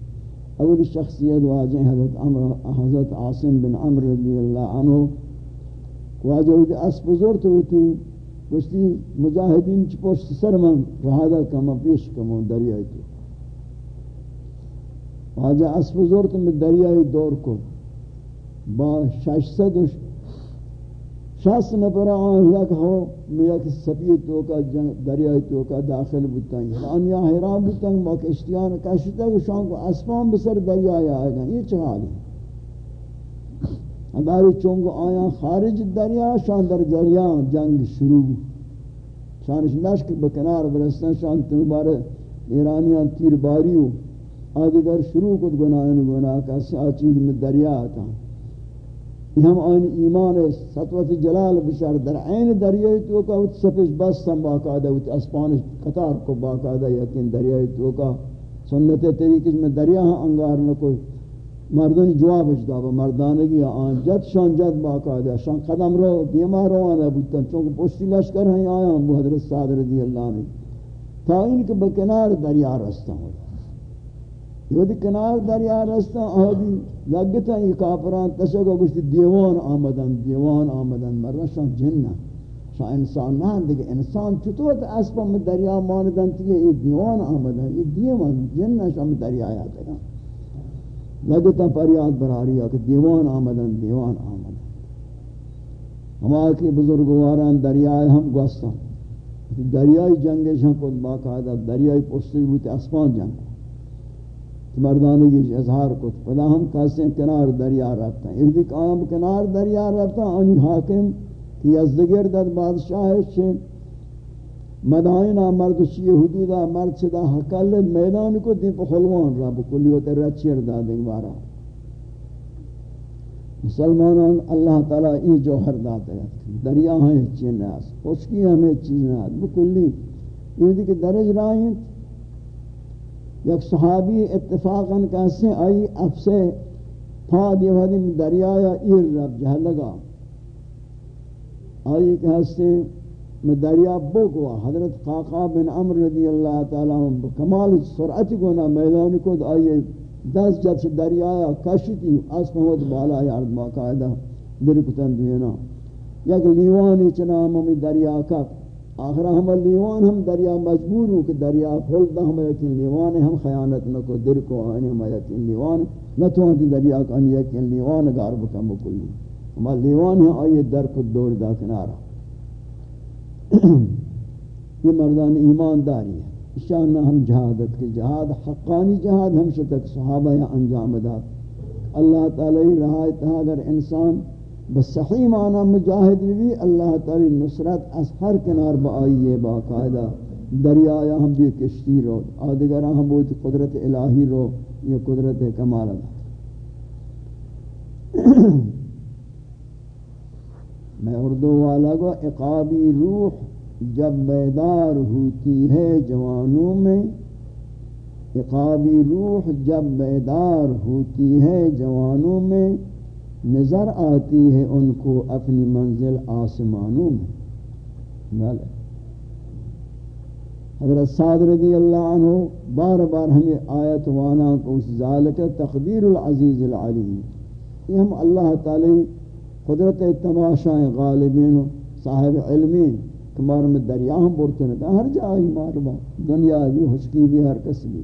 اول شخصیت واجہ حضرت عمر حضرت عاصم بن عمر رضی اللہ عنہ واجہ ہوئی بزرگ تو تھی وشتی مجاہدین چی پشت سر من رہادہ کما پیش کما دریائی تو۔ واجہ اسب زورت میں دریائی دور کو با شش سد شخص نفر آن یک ہو، میں یک سفید تو کا دریائے تو کا داخل بودتا ہے یعنی آن یا حیران بودتا ہے موقع اشتیان کشتا ہے شان کو اسپان بسر دریائے آئے گا یہ چہا لی ہماری چونگو آیا خارج دریا شان در دریا جنگ شروع شانش نشک بکنار برستان شان تنبار ایرانیان تیر باریو آدھگر شروع کت گناہن گناہ کا سیاچید میں دریا آتا ہے ہم آن ایمان سطوت جلال بشار در عین دریائی تو کا ات سفش بس سم باقاعدہ ات اسپانش قطار کو باقاعدہ یقین دریائی تو کا سنت طریقے میں دریا ہاں انگار نہ کوئی مردن جواب اجدا با مردانگی آن جد، شان جد باقاعدہ شان قدم رو دیما روانہ بودتن چونکہ پشتی لشکر ہیں آیا ہم حضرت سعد رضی اللہ نے تا ان کے بکنار دریا رستہ ہو یہ کنار دریا رستہ آدی، لگتا یہ کافران تشکو گوشتی دیوان آمدن دیوان آمدن، مرشان جنہ. شاہ انسان نہ دیکھ، انسان چطور تا اسپا دریا ماندن تیئے یہ دیوان آمدن، یہ دیوان جنہ شاہ میں دریا آیا تھا. لگتا پریاد براری ہے کہ دیوان آمدن دیوان آمدن. ہمارے کے بزرگواران دریائے ہم گوستان. دریائی جنگش ہم خود باقاعدہ دریائی پوستی بوتے اسپان جنگ. مردانی کی جی اظہار کو پدا ہم کہتے ہیں کنار دریا رہتا ہیں۔ ایک دیکھ آم کنار دریا رہتا آنی حاکم کی ازدگیر در بادشاہ چھے مدائنہ مرد شیئے حدودہ مرد چھتا حقل میدان کو دیں پہ خلوان را بکلی ہوتے رچیر دا دیں بارا۔ مسلمانان اللہ تعالیٰ یہ جوہر داتا ہے۔ دریا ہیں چین نیاز اس کی ہمیں چیز نیاز بکلی۔ یہ دی درج رائیں۔ یک صحابی اتفاقاً کہتے ہیں آئی افسے پا دیوادی دریا یا ایر رب جہاں لگا۔ آئی کہتے ہیں میں دریا بوگوا۔ حضرت قاقا بن عمر رضی اللہ تعالیٰ کمال سرعت گونا میدان کو آئیے دس جب سے دریا کشتی اس محمد بالا یارد باقاعدہ درکتن دینا۔ یک لیوانی چنام ہمیں دریا کا۔ آخرہ ہم لیوان ہم دریا مجبور ہوں کہ دریا پھول دا ہم یقین لیوان ہم خیانت نہ کو در کو آنے ہم یقین لیوان نہ تو ہم دریا کا آنے یقین لیوان گار بکم بکلی ہم لیوان ہیں، آئیے در کو دور دا کنارا۔ یہ مردان ایمانداری ہے شان ہم جہادت کے جہاد حقانی جہاد ہم شتک صحابہ یا انجام داد۔ اللہ تعالی رہا تھا اگر انسان بصحیح معنی مجاہد بھی اللہ تعالی نصرت از ہر کنار با آئیے باقاعدہ دریا یا ہم بھی کشتی رو آدگر ہم بہت قدرت الہی رو، یہ قدرت کمال میں اردو والا کو اقابی روح جب بیدار ہوتی ہے جوانوں میں، اقابی روح جب بیدار ہوتی ہے جوانوں میں نظر آتی ہے ان کو اپنی منزل آسمانوں میں۔ حضرت صاد رضی اللہ عنہ بار بار ہمیں آیت وانا کو اس ذالک تقدیر العزیز العلیم۔ یہ ہم اللہ تعالی قدرت تماشا غالبین صاحب علمین کمار میں دریا ہم بورتے ہیں۔ ہر جائی ماربا دنیا بھی حسکی بھی، ہر کس بھی۔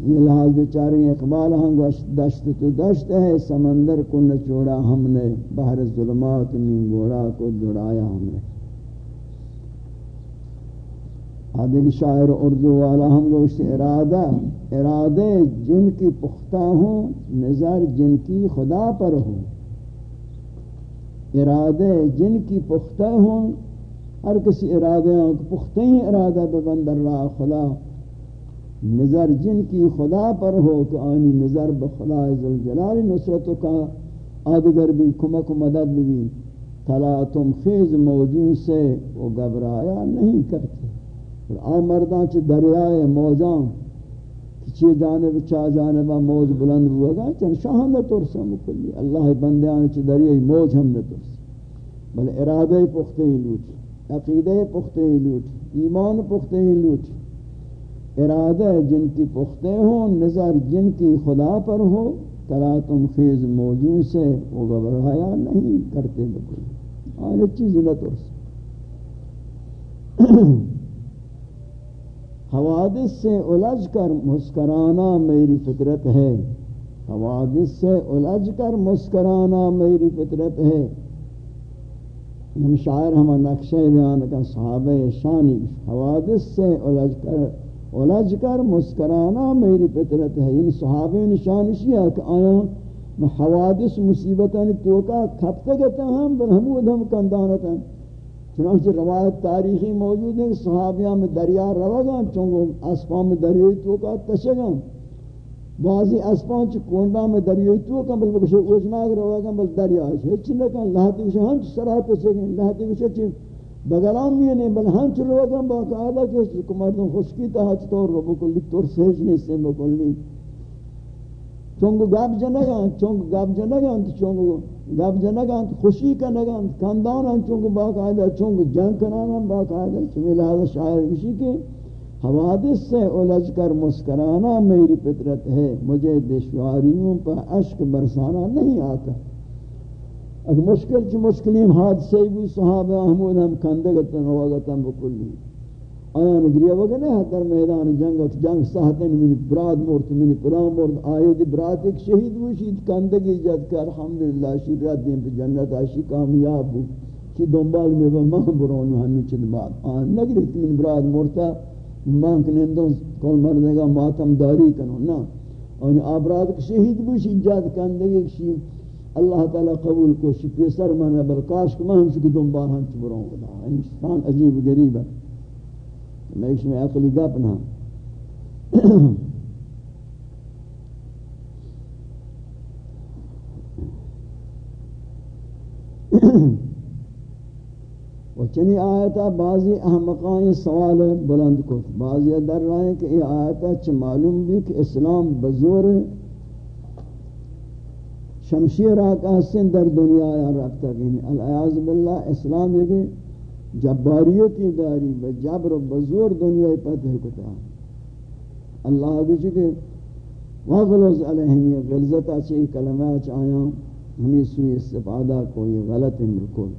یہ لحاظ بیچاری اقبال ہم دشت تو دشت ہے، سمندر کو نچوڑا ہم نے، بحر ظلمات من گوڑا کو جڑایا ہم نے۔ آدھے شاعر اردو والا ہم گوشت ارادہ، ارادے جن کی پختہ ہوں، نظر جن کی خدا پر ہوں۔ ارادے جن کی پختہ ہوں، ہر کسی ارادے ہوں پختہ ہی ارادہ ببندر را خدا۔ نظر جن کی خدا پر ہو کہ آنی نظر بخدا ذوالجلال نصرت کا آدگر بھی کمک مدد بھی تلا تم خیز موجود سے وہ گھبرایا نہیں کرتے۔ اور آ مردان چھ دریائے موجان چی جانب چا جانب موج بلند ہوا گا۔ چن شاہم نہ ترسا مکلی۔ اللہ بندیان چ دریائے موج ہم نہ ترسا۔ بل ارادہ پختے ہی لوٹ عقیدہ پختے ہی لوٹ، ایمان پختے ہی لوٹ۔ ارادہ جن کی پختے ہوں نظر جن کی خدا پر ہو تلا تم خیز موجود سے وہ گبرایا نہیں کرتے بکل۔ آنے چیز نہ ترسا حوادث سے الجھ کر مسکرانا میری فطرت ہے۔ حوادث سے الجھ کر مسکرانا میری فطرت ہے۔ ہم شاعر ہم نقشہ بیان کا صحابہ شانی حوادث سے الجھ کر الجھ کر مسکرانا میری فطرت ہے ان صحابہ نشانشی ہے کہ آیا حوادث مصیبتاں توکا کھپتے گتا ہم برہمود ہم کندانتا ہیں چنانچہ روایت تاریخی موجود ہے، صحابیاں میں دریا روگاں چونگو اسپان میں دریائی توکا تشگاں بعضی اسپان چھ کونڈا میں دریائی توکا، بل بکشے اوشناگ روگاں بل دریا ہے۔ ہچ لکن لہتی کشے ہنچ سراہ تشگاں لہتی کشے چھ بگلام بھی نہیں بل ہنچ روگاں باقاعدہ کہ کمردوں خشکی تا ہچ طور رو بکلی طور سیج نہیں سے بکلی چونگو گاب جنگاں چونگو گاب جنگاں چونگو گب جنگان خوشی کا کنگان کندان چونکہ باقاعدہ چونکہ جنگ کنان باقاعدہ چونکہ لہذا شاعر کشی کے حوادث سے الجھ کر مسکرانا میری فطرت ہے، مجھے دشواریوں پر اشک برسانا نہیں آتا۔ اگر مشکل چی مشکلیم؟ حادثے بھی صحابہ احمود ہم کندگتا نواگتا بکلی. آیا نگریہ وگا نہیں در میدان جنگ جنگ ساہتن منی یعنی براد مورت منی یعنی پرام مورت آئے دی براد ایک شہید ہوشید کندگی جد کہ الحمدللہ شیر رات دین پہ جنت آشی کامیاب ہو چی دنبال میں با ماں برونو ہنو چند بعد. آن نگریت من براد مورتا ماں کنندوں کل مردے گا ماتم داری کنو نا آن آبراد ایک شہید ہوشید جد کندگی شہید اللہ تعالی قبول کو شکر سر من مانا بلکاش کما ہم شکر دنبال ہم چی خدا۔ انسان عجیب غریب ہے۔ میں اس میں عقلی گپ نہ۔ و چنی آیتا بعضی احمقان سوال بلند کو بعضی در رہے ہیں کہ یہ آیتا چھ معلوم بھی کہ اسلام بزور شمشیر آقا حسن در دنیا یا رکھتا گئی العیاض باللہ، اسلام یہ کہ جباریتی داری و جبر و بزور دنیا پتہ کتا۔ اللہ بچی کہ وغلوز علیہم، یہ غلظتا چاہی کلمات آیا ہمیں سوئی استفادہ کوئی یہ غلط ملکل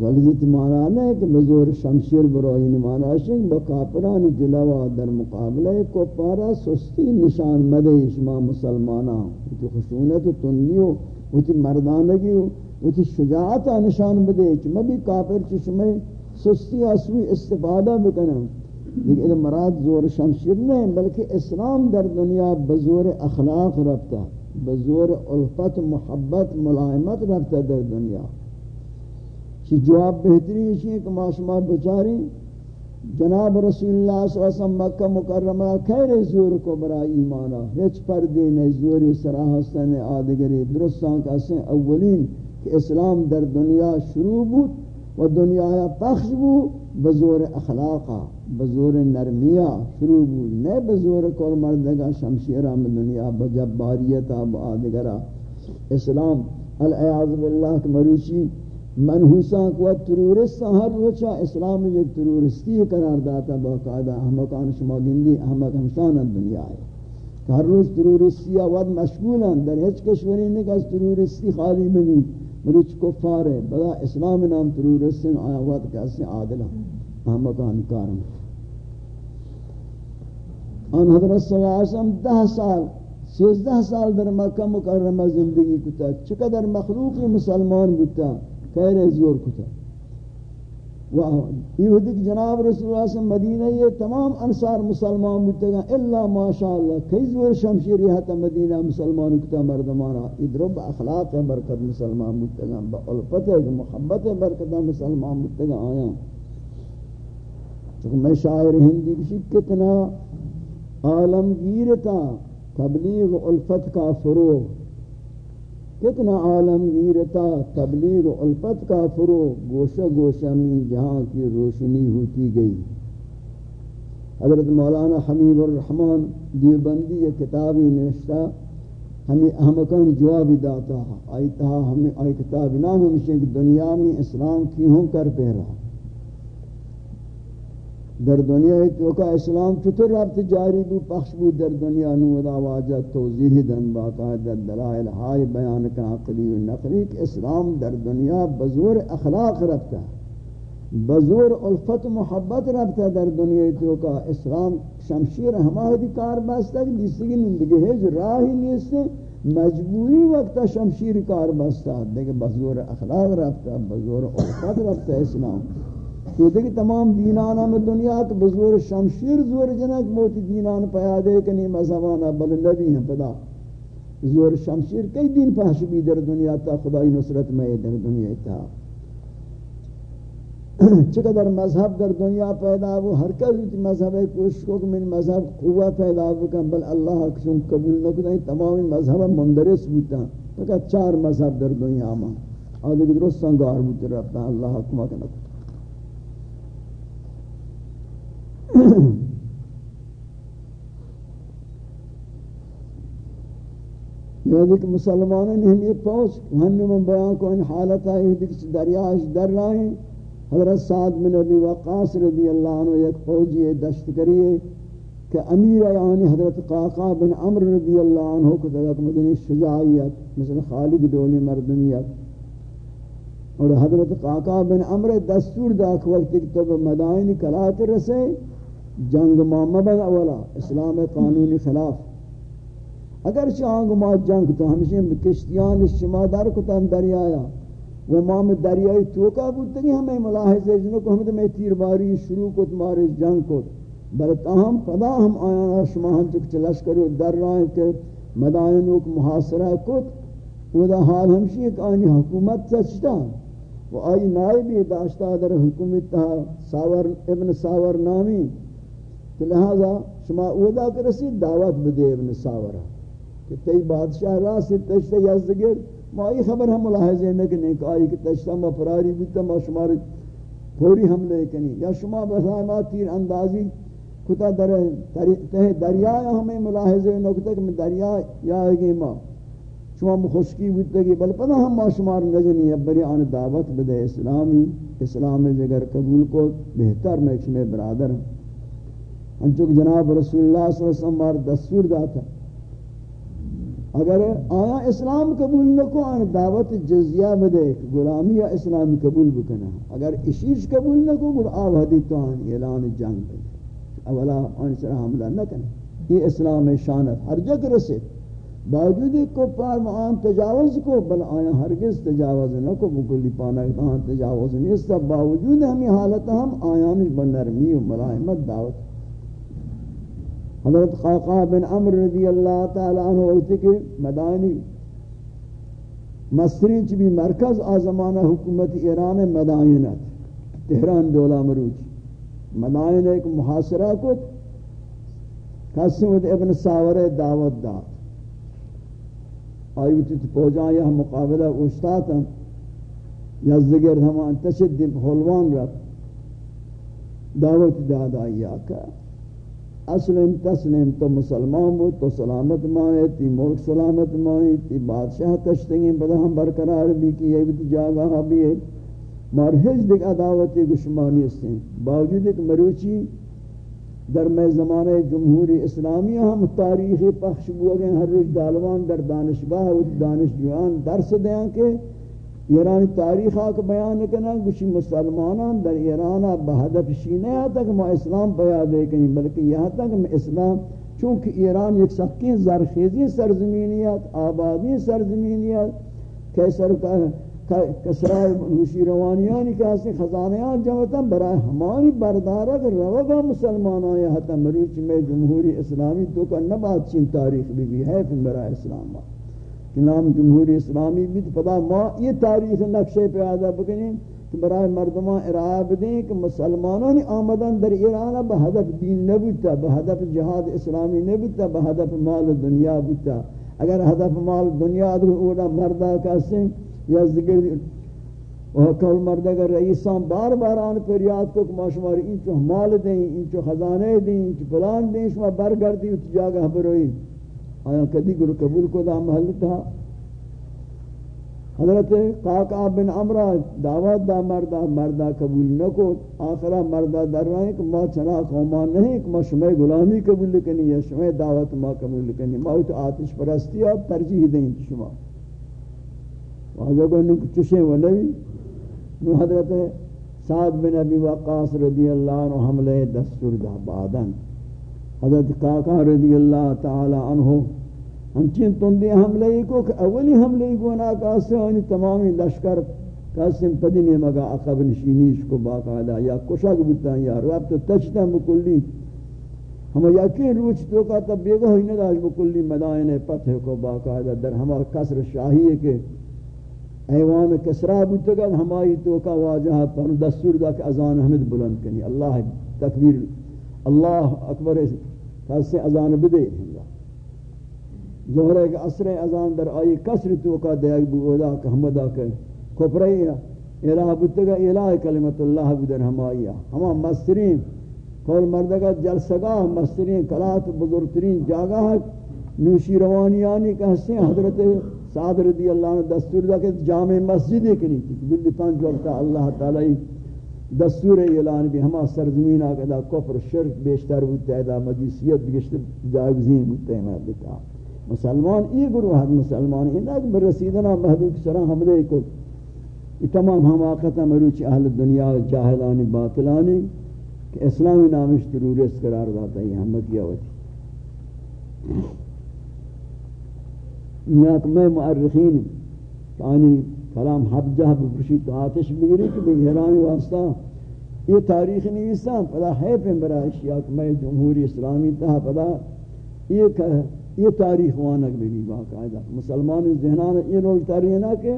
غلظت مانا نہیں کہ بزور شمشیر برائی نمانا شنگ بکاپران جلوہ در مقابلہ کو پارا سستی نشان مدے شما مسلمانا. وہ خشونت و تندی ہو وہ مردانگی ہو شجاعت نشان بدے چ بھی کافر چشمے سستی اسوی استفادہ بکنم. لیکن مراد زور شمشیر نہیں بلکہ اسلام در دنیا بزور اخلاق رفتا بزور الفت، محبت، ملائمت رفتا در دنیا. چی جواب بہتری ہے کہ ما شما بچاری جناب رسول اللہ صلی اللہ علیہ وسلم مکہ مکرمہ خیر زور کو برا ایمانا ہیچ پردے نہیں زوری سراحستن آدگری درستان کا سن اولین کہ اسلام در دنیا شروع بود و دنیا پخش بود، بزور اخلاقا بزور نرمیا شروع بود. نہیں بزور کل مردگا شمشیرہ میں دنیا بجباریتا بآدگرہ اسلام العیاض باللہ کے منحوساں کو ترورستاں ہر روچا اسلام ایک ترورستی قرار داتا باقاعدہ احمقان شما گندی احمق ہمشان دنیا ہے۔ ہر روز ترورستی ود مشغول ہیں، در ہچ کشوری نہیں کہ ترورستی خالی میں بھی مروچ کفار ہے۔ بلا اسلام نام ترورسن آیا وقت کیسے عادلہ ہم مکان کارم ان حضرت صلی اللہ علیہ وسلم دہ سال، سیزدہ سال در مکہ مکرمہ زندگی کتا، چقدر مخلوقی مسلمان بتا خیر زور کتا. یہ ہوتی کہ جناب رسول اللہ صلی اللہ علیہ وسلم مدینہ یہ تمام انصار مسلمان متگا الا ماشاءاللہ، کئی زور شمشیر یہ تا مدینہ مسلمان کتا، مردمانا ادرب اخلاق برکت مسلمان متگا با علفت محبت برکت مسلمان متگا آیا. چکہ میں شاعر ہندی کسی کتنا عالمگیر تھا تبلیغ الفت کا فروغ کتنا عالم گیرتا تبلیغ الفت کا فرو گوشہ گوشہ میں جہاں کی روشنی ہوتی گئی۔ حضرت مولانا حمیب الرحمن دیوبندی یہ کتابی نوشتہ، ہمیں احمقان جواب داتا۔ آئی تہا ہمیں آئی کتاب نام ہمشہ دنیا میں اسلام کی ہوں کر پہ رہا۔ در دنیا تو کا اسلام چطور رابط جاری بو پخش بو در دنیا؟ نو دا واجہ توضیح دن باقاعدہ دلائل ہائی بیان کا عقلی و نقلی کہ اسلام در دنیا بزور اخلاق رکھتا بزور الفت محبت رکھتا در دنیا تو کا اسلام. شمشیر ہماری کار بستا کہ جس کی زندگی ہے جو راہی نہیں سے مجبوری وقت شمشیر کار بستا دیکھ بزور اخلاق رکھتا بزور الفت رکھتا اسلام. یہ دیکھ تمام دینانا میں دنیا تو بزور شمشیر زور جنک موتی دینان پیادے کنی مذہبانا بل نبی ہیں پدا۔ زور شمشیر کئی دین پہش بھی در دنیا تا، خدای نصرت میں در دنیا تا۔ چقدر مذہب در دنیا پیدا ہو، ہر کس مذہب کوشش کو کہ من مذہب قوہ پیدا ہو کم بل اللہ کسوں قبول نہ کریں تمام مذہب مندرس بوتا فقط چار مذہب در دنیا میں اور دیکھ درست سنگار بوتا رہتا اللہ حکمہ کا نکتا یہ کہ مسلمانوں نے ہمیں پہنچ ہم نے بیان کو ان حالت آئی دیکھ دریاش در رہے ہیں حضرت سعد بن ابی وقاص رضی اللہ عنہ ایک فوجی دشت کریے کہ امیر یعنی حضرت قاقا بن عمر رضی اللہ عنہ کو تک مدنی شجاعیت، مثل خالد دولی مردمیت۔ اور حضرت قاقا بن عمر دستور داک وقت کہ تو مدائن کلات رسے۔ جنگ ما مبد اولا، اسلام قانونی خلاف. اگر چاہاں گو ما جنگ تو ہمشہ کشتیان شما دار کو تم دریایا وہ مام دریائی توکا بودتا کہ ہمیں ملاحظے جنہوں کو ہمیں میں تیر باری شروع کو تمہارے جنگ کو بلتاہم پدا ہم آیانا شما ہم چک چلش کرو، در رائیں کہ مدائنوں کو محاصرہ کت. وہ دا حال ہمشی ایک آنی حکومت سچتا وہ آئی نائبی داشتا در حکومت تا ساور، ابن ساور نامی. تو لہذا شما اودا کرسی دعوت بدے ابن ساورہ کہ تی بادشاہ راسی تشتا یزدگر ما یہ خبر ہم ملاحظے نہ کہ آئی کہ تشتا ما فراری بیتا، ما شمار پوری حملے کنی یا شما بسائمہ تیر اندازی کتا در تہ دریا ہمیں ملاحظے نہ کتا کہ دریا یا گی ما۔ شما مخشکی بیتا کہ بل پتہ ہم ما شمار نجنی ہے، بری آن دعوت بدے اسلامی، اسلام جگر قبول کو بہتر میں شما برادر۔ ہوں انچوک جناب رسول اللہ صلی اللہ علیہ وسلم دستور داتا اگر آیا اسلام قبول نکو، آن دعوت جزیہ بدے، غلامی یا اسلام قبول بکنا۔ اگر اشیش قبول نکو، گل آو حدی تو آن اعلان جنگ بدے۔ اولا آن سر حملہ نکنا یہ اسلام شانت ہر جگ رسے۔ باوجود کفار آن تجاوز کو، بل آیا ہرگز تجاوز نکو۔ بکلی پانا آن تجاوز نہیں۔ اس باوجود ہمیں حالت ہم آیانش بنرمی و ملائمت دعوت۔ حضرت خاقہ بن عمر رضی اللہ تعالی عنہ ہوتی کہ مدانی مصری چی بھی مرکز آزمانہ حکومت ایران مدائنت تہران دولا مروچ مدائن ایک محاصرہ کو قسمت ابن ساور دعوت دا آئی تو پوجا یا مقابلہ اوشتاتا یا زگر ہمان تشدد حلوان رکھ دعوت دادا یا کہ اسلم تسلم تو مسلمان بود، تو سلامت مائے تی ملک سلامت مائے تی بادشاہ تشتنگی بدا ہم برقرار بھی کی، یہ بھی جاگہ ہاں بھی ہے۔ مرحج دیکھ عداوتی گشمانی ہیں باوجود ایک مروچی در میں زمانے جمہوری اسلامی ہم تاریخی پخش بوگیں، ہر روز دالوان در دانشگاہ و دانش جوان درس دیاں کہ ایرانی تاریخ آکھ بیان کنا کچھ مسلمانان در ایران بہدف شینے تک ما اسلام بیان دے کنی، بلکہ یہاں تک میں اسلام، چونکہ ایران ایک سکی زرخیزی سرزمینیت آبادی سرزمینیت کیسر کسرائے روشی روانیانی کہ خزانیان جمعتا برای ہمانی بردارک روگا مسلمانان یہاں تک مریچ میں جمہوری اسلامی تو کا نبات چین تاریخ بھی بھی ہے، پھر برای اسلام آتا کہ نام جمہوری اسلامی بھی پدا ما یہ تاریخ نقشے پہ آدھا بکنیں کہ برای مردمان ارائہ بدیں کہ مسلمانوں آمدن در ایران بہدف دین نبوتا بہدف جہاد اسلامی نبوتا بہدف مال دنیا بوتا اگر ہدف مال دنیا در اوڑا مردہ کسیں یا ذکر وہ کل مردہ کا رئیسان بار بار آن پر یاد کو کہ ما شمار این چو مال دیں این چو خزانے دیں این چو پلان دیں، شما برگردی ات جاگہ بروئی آیا کدی گرو قبول کو دا محل تھا؟ حضرت قاقع بن عمرہ دعوت دا مردہ مردہ قبول نہ کو، آخرہ مردہ در رہے کہ ما چنا قومان نہیں، کہ ما شمع غلامی قبول کنی یا شمع دعوت ما قبول کنی ما تو آتش پرستی آپ ترجیح دیں شما۔ واجہ کو انہوں چشیں ونوی نو حضرت سعد بن ابی وقاص رضی اللہ عنہ حملے دستور دا بعدن حضرت کاکا رضی اللہ تعالی عنہ ہمچین تندی حملے کو کہ اولی حملے کو ناکاسے ہونی، تمامی لشکر قاسم پدینے مگا عقب نشینیش کو باقاعدہ یا کشک بتا یا ربط تچتا مکلی۔ ہم یقین روچ تو کا تب بیگہ ہوئی نداش مکلی مدائن پتہ کو باقاعدہ در ہما قصر شاہی ہے کہ ایوان کسرا بتا گا، ہمائی تو کا واجہ پر دستور دا کہ ازان حمد بلند کنی۔ اللہ تکبیر اللہ اکبر کسی اذان بدے ظہر کے عصر اذان در آئی کسر تو کا دیگ بودا کہ حمدہ کہ کفریا الہ بتگا الہ کلمت اللہ بدر ہمایا۔ ہما مسترین، قول مردگا جلسگاہ مسترین کلات بزرگترین جاگہ نوشی روانیانی کہ ہستے حضرت سعد رضی اللہ عنہ دستور دا کہ جامع مسجد ایک نہیں تھی بلی پانچ وقتا اللہ تعالی دستور اعلان بھی ہما سرزمین آگا کفر شرک بیشتر ہوتا ہے، دا مجیسیت بیشتر جائگزین ہوتا ہے مردکا مسلمان، یہ گروہ ہے مسلمان یہ ناک برسیدنا محبوب سرا حملے کو۔ یہ تمام حماقتا مروچ اہل دنیا جاہلانی باطلانی کہ اسلامی نامش ترورس قرار داتا ہے، یہ ہمیں کیا ہوتی۔ میں مؤرخین کانی یعنی کلام حبجہ بکشی تو آتش بگری کہ بھئی حیرانی واسطہ. یہ تاریخ نویسا پدا ہے پہ برا اشیاء کہ میں جمہوری اسلامی تہا، پدا یہ تاریخ وانک بھی باقاعدہ. مسلمان ذہنان یہ لوگ تاریخ نہ کہ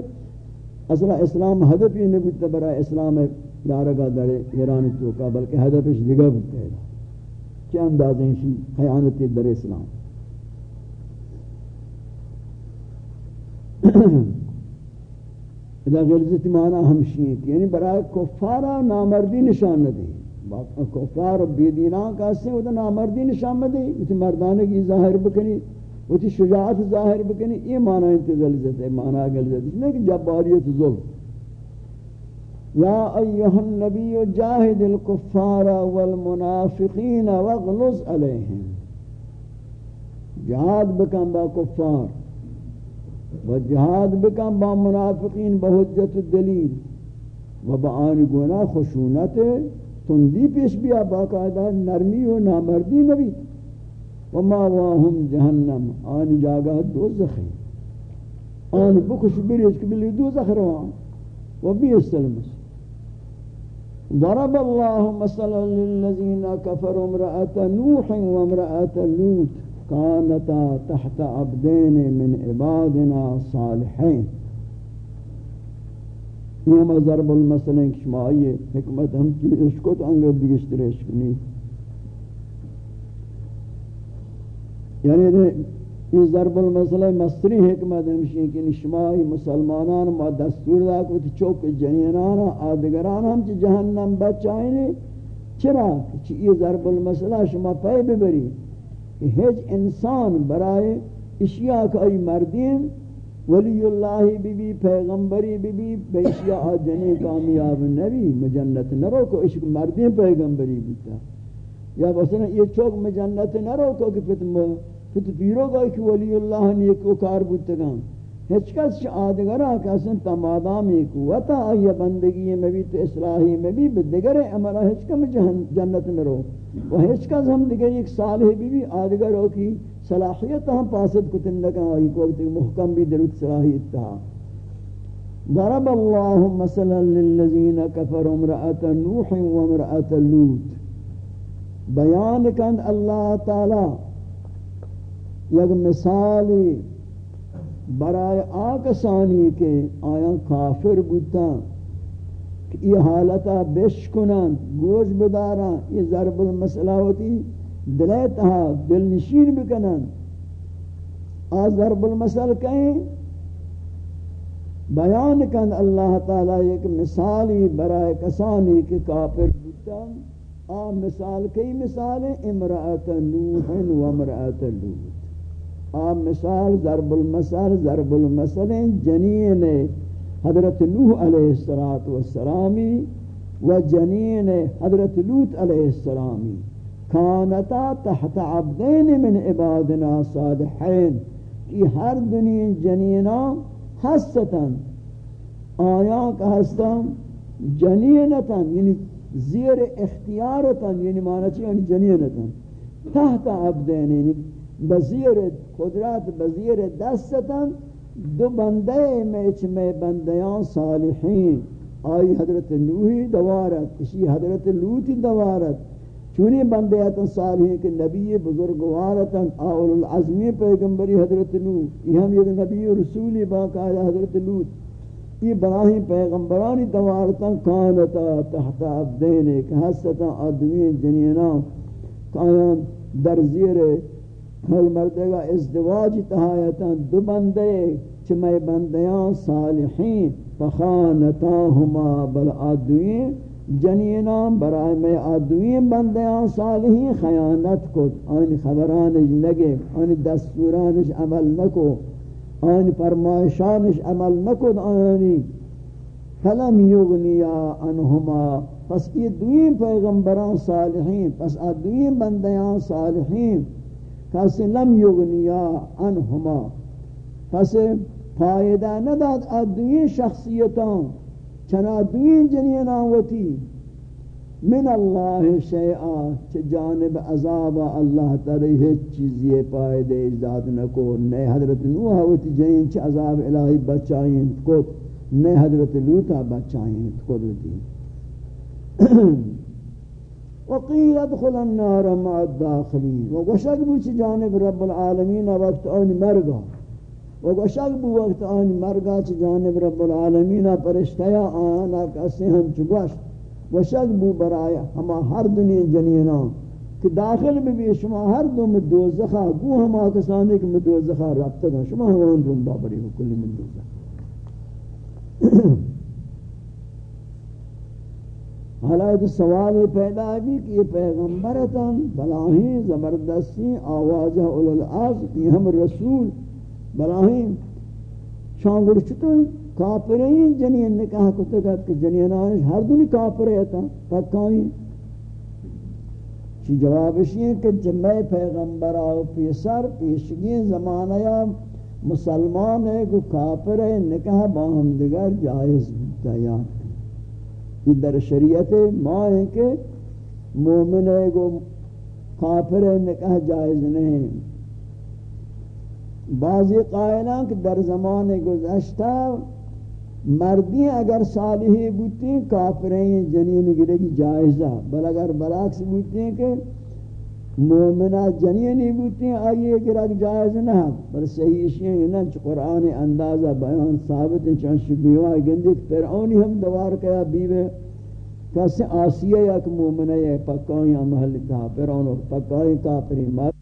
اصلا اسلام حدف یہ نبیت برا اسلام یارگا در ایرانی توکا بلکہ حدفش دیگر بکتے ہیں کیا اندازیں شی؟ خیانتی در اسلام. اذا غلظت معنی ہمشی یعنی برای کفارا نامردی نشان نہ دیں کفار و بیدینان کہتے ہیں وہ نامردی نشان نہ دیں وہ کی ظاہر بکنی وہ شجاعت ظاہر بکنی یہ معنی انت غلظت ہے، معنی غلظت نہیں کہ جباریت ظلم۔ یا ایہا النبی جاہد الکفار والمنافقین واغلظ علیہم۔ جہاد بکن با کفار۔ و جہاد بکن با منافقین بحجت الدلیل و با آن گناہ خشونت تندی پیش بیا باقاعدہ نرمی و نامردی نبی. و ما واہم جہنم، آن جاگہ دوزخ آن بکش بریش کبلی دوزخ روان و بی استلمس ضرب الله مثلا للذين كفروا امرأة نوح وامرأة لوط. كانتا تحت عبدين من عبادنا صالحين. یہ ہم ضرب المثل ہیں کہ شما آئیے، حکمت ہم کی عشق تو انگر دیگشتر عشق نہیں۔ یعنی یہ ضرب المثل مصری حکمت ہمشی کہ شمائی مسلمانان ما دستور دا کو چوک جنینان آدگران ہم چی جہنم بچائیں۔ چرا؟ کہ یہ ضرب المثل شما پائے ببری۔ کہ ہج انسان برائے اشیاء کا ای مردین ولی اللہ بی بی پیغمبری بی بی بے اشیاء جنی کامیاب نبی مجنت نرو کو عشق مردین پیغمبری بیتا یا مثلا یہ چوک مجنت نرو کو کہ پھت پیرو گا کہ ولی اللہ نیکو کو کار بودتگان ہچ کس چ آدگرا کسن تمادام ایک وتا ای بندگی میں بھی تو اصلاحی میں بھی دیگر عمل ہچ کم جنت نہ رو۔ وہ ہچ کس ہم دیگر ایک صالح بھی بھی آدگر ہو کی صلاحیت ہم پاسد کو تن لگا ای کو محکم بھی درود صلاحیت تھا ضرب الله مثلا للذين كفروا امرأة نوح وامرأة لوط۔ بیان کن اللہ تعالی یک مثالی برای آکسانی کے آیا کافر بودتا کہ یہ حالتا بش کنن گوش بدارا، یہ ضرب المسئلہ ہوتی دلیتہا دل نشین بکنن آ ضرب المسئل کہیں، بیان کن اللہ تعالی ایک مثالی برای کسانی کے کافر بودتا۔ آ مثال کئی مثال امرأت نوح و امرأت لوت آب مثال، ضرب المثال ضرب المثل، جنین حضرت نوح علیہ السلامی و جنین حضرت لوت علیہ السلامی کانتا تحت عبدین من عبادنا صالحین. کی ہر دنیا جنینا حسطا آیا کا حسطا جنینتا یعنی زیر اختیارتا یعنی معنی چیئے یعنی جنینتا. تحت عبدین یعنی بزیر قدرت، بزیر دستتن، دو بندے میں میں بندیاں صالحین. آئی حضرت نوحی دوارت اسی حضرت لوتی دوارت چونی بندیاں صالحین کہ نبی بزرگوارتن آول العظمی پیغمبری حضرت نوح. یہ ہم یہ نبی رسولی باقاعدہ حضرت لوت یہ براہی پیغمبرانی دوارتن کانتا تحت عبدین ایک حسطا آدمین جنیناں کائن در زیر ہل مردے گا ازدواج تہایتا دو بندے چمے بندیاں صالحین، فخانتاہما بل آدوین جنینان برای میں آدوین بندیاں صالحین، خیانت کو آن خبرانش لگے آن دستورانش عمل نکو آن فرمائشانش عمل نکو، آنی فلم یغنیا انہما پس یہ دویم پیغمبران صالحین، پس دویم بندیان صالحین کس لم یغنیا انهما پس فایده نداد ادوی شخصیتان چنا دوی جنینا وتی من الله شیئا چه جانب عذاب الله تعالی هیچ چیزی فایده ایجاد نکو نه حضرت نوح وتی جنین چه عذاب الهی بچائیں کو نه حضرت لوط بچائیں کو دیتی وقیل ادخل النار مع الداخلین. وگوشک بوچی جانب رب العالمین وقت آن مرگا. و وگوشک بو وقت آن مرگا چی جانب رب العالمین پرشتیا آنا کسی ہم چگوشت وشک بو برایا ہما ہر دنیا جنینا کہ داخل بھی بھی شما ہر دو میں دوزخا، گو ہما کسانے کہ میں دوزخا رابطہ گا شما ہمان دون بابری ہو کلی من دوزخا حالات سوال پیدا بھی کہ یہ پیغمبرتاں بلاہیں زبردستی آوازہ اولوالعاز کی ہم رسول بلاہیں شانگر چھتو کافرین جنین نے کہا کتا کہا کہ جنین آنش ہر دنی کافر ہے پکائیں چی جوابش یہ کہ جمع پیغمبر آو پیسر پیشگی زمانہ یا مسلمان ہے کو کافر ہے نکاح باہم دیگر جائز ہوتا یا یہ در شریعت ما ہے کہ مومن ہے کو کافر ہے، نکاح جائز نہیں۔ بعضی قائلان کہ در زمان گزشتہ مردی اگر صالحی بوتی کافرین جنین گرے جائزہ بل اگر برعکس بوتی ہیں کہ مومنہ جنینی بوتی ہیں آئیے گرک جائز نہ پر صحیح اشیاء نہ قرآن اندازہ بیان ثابت ہے چانش بیوہ گندی فرعونی ہم دوار کیا بیوے کسی آسیہ یک مومنہ یہ پکائی محل تھا، فرعون پکائی کافری مات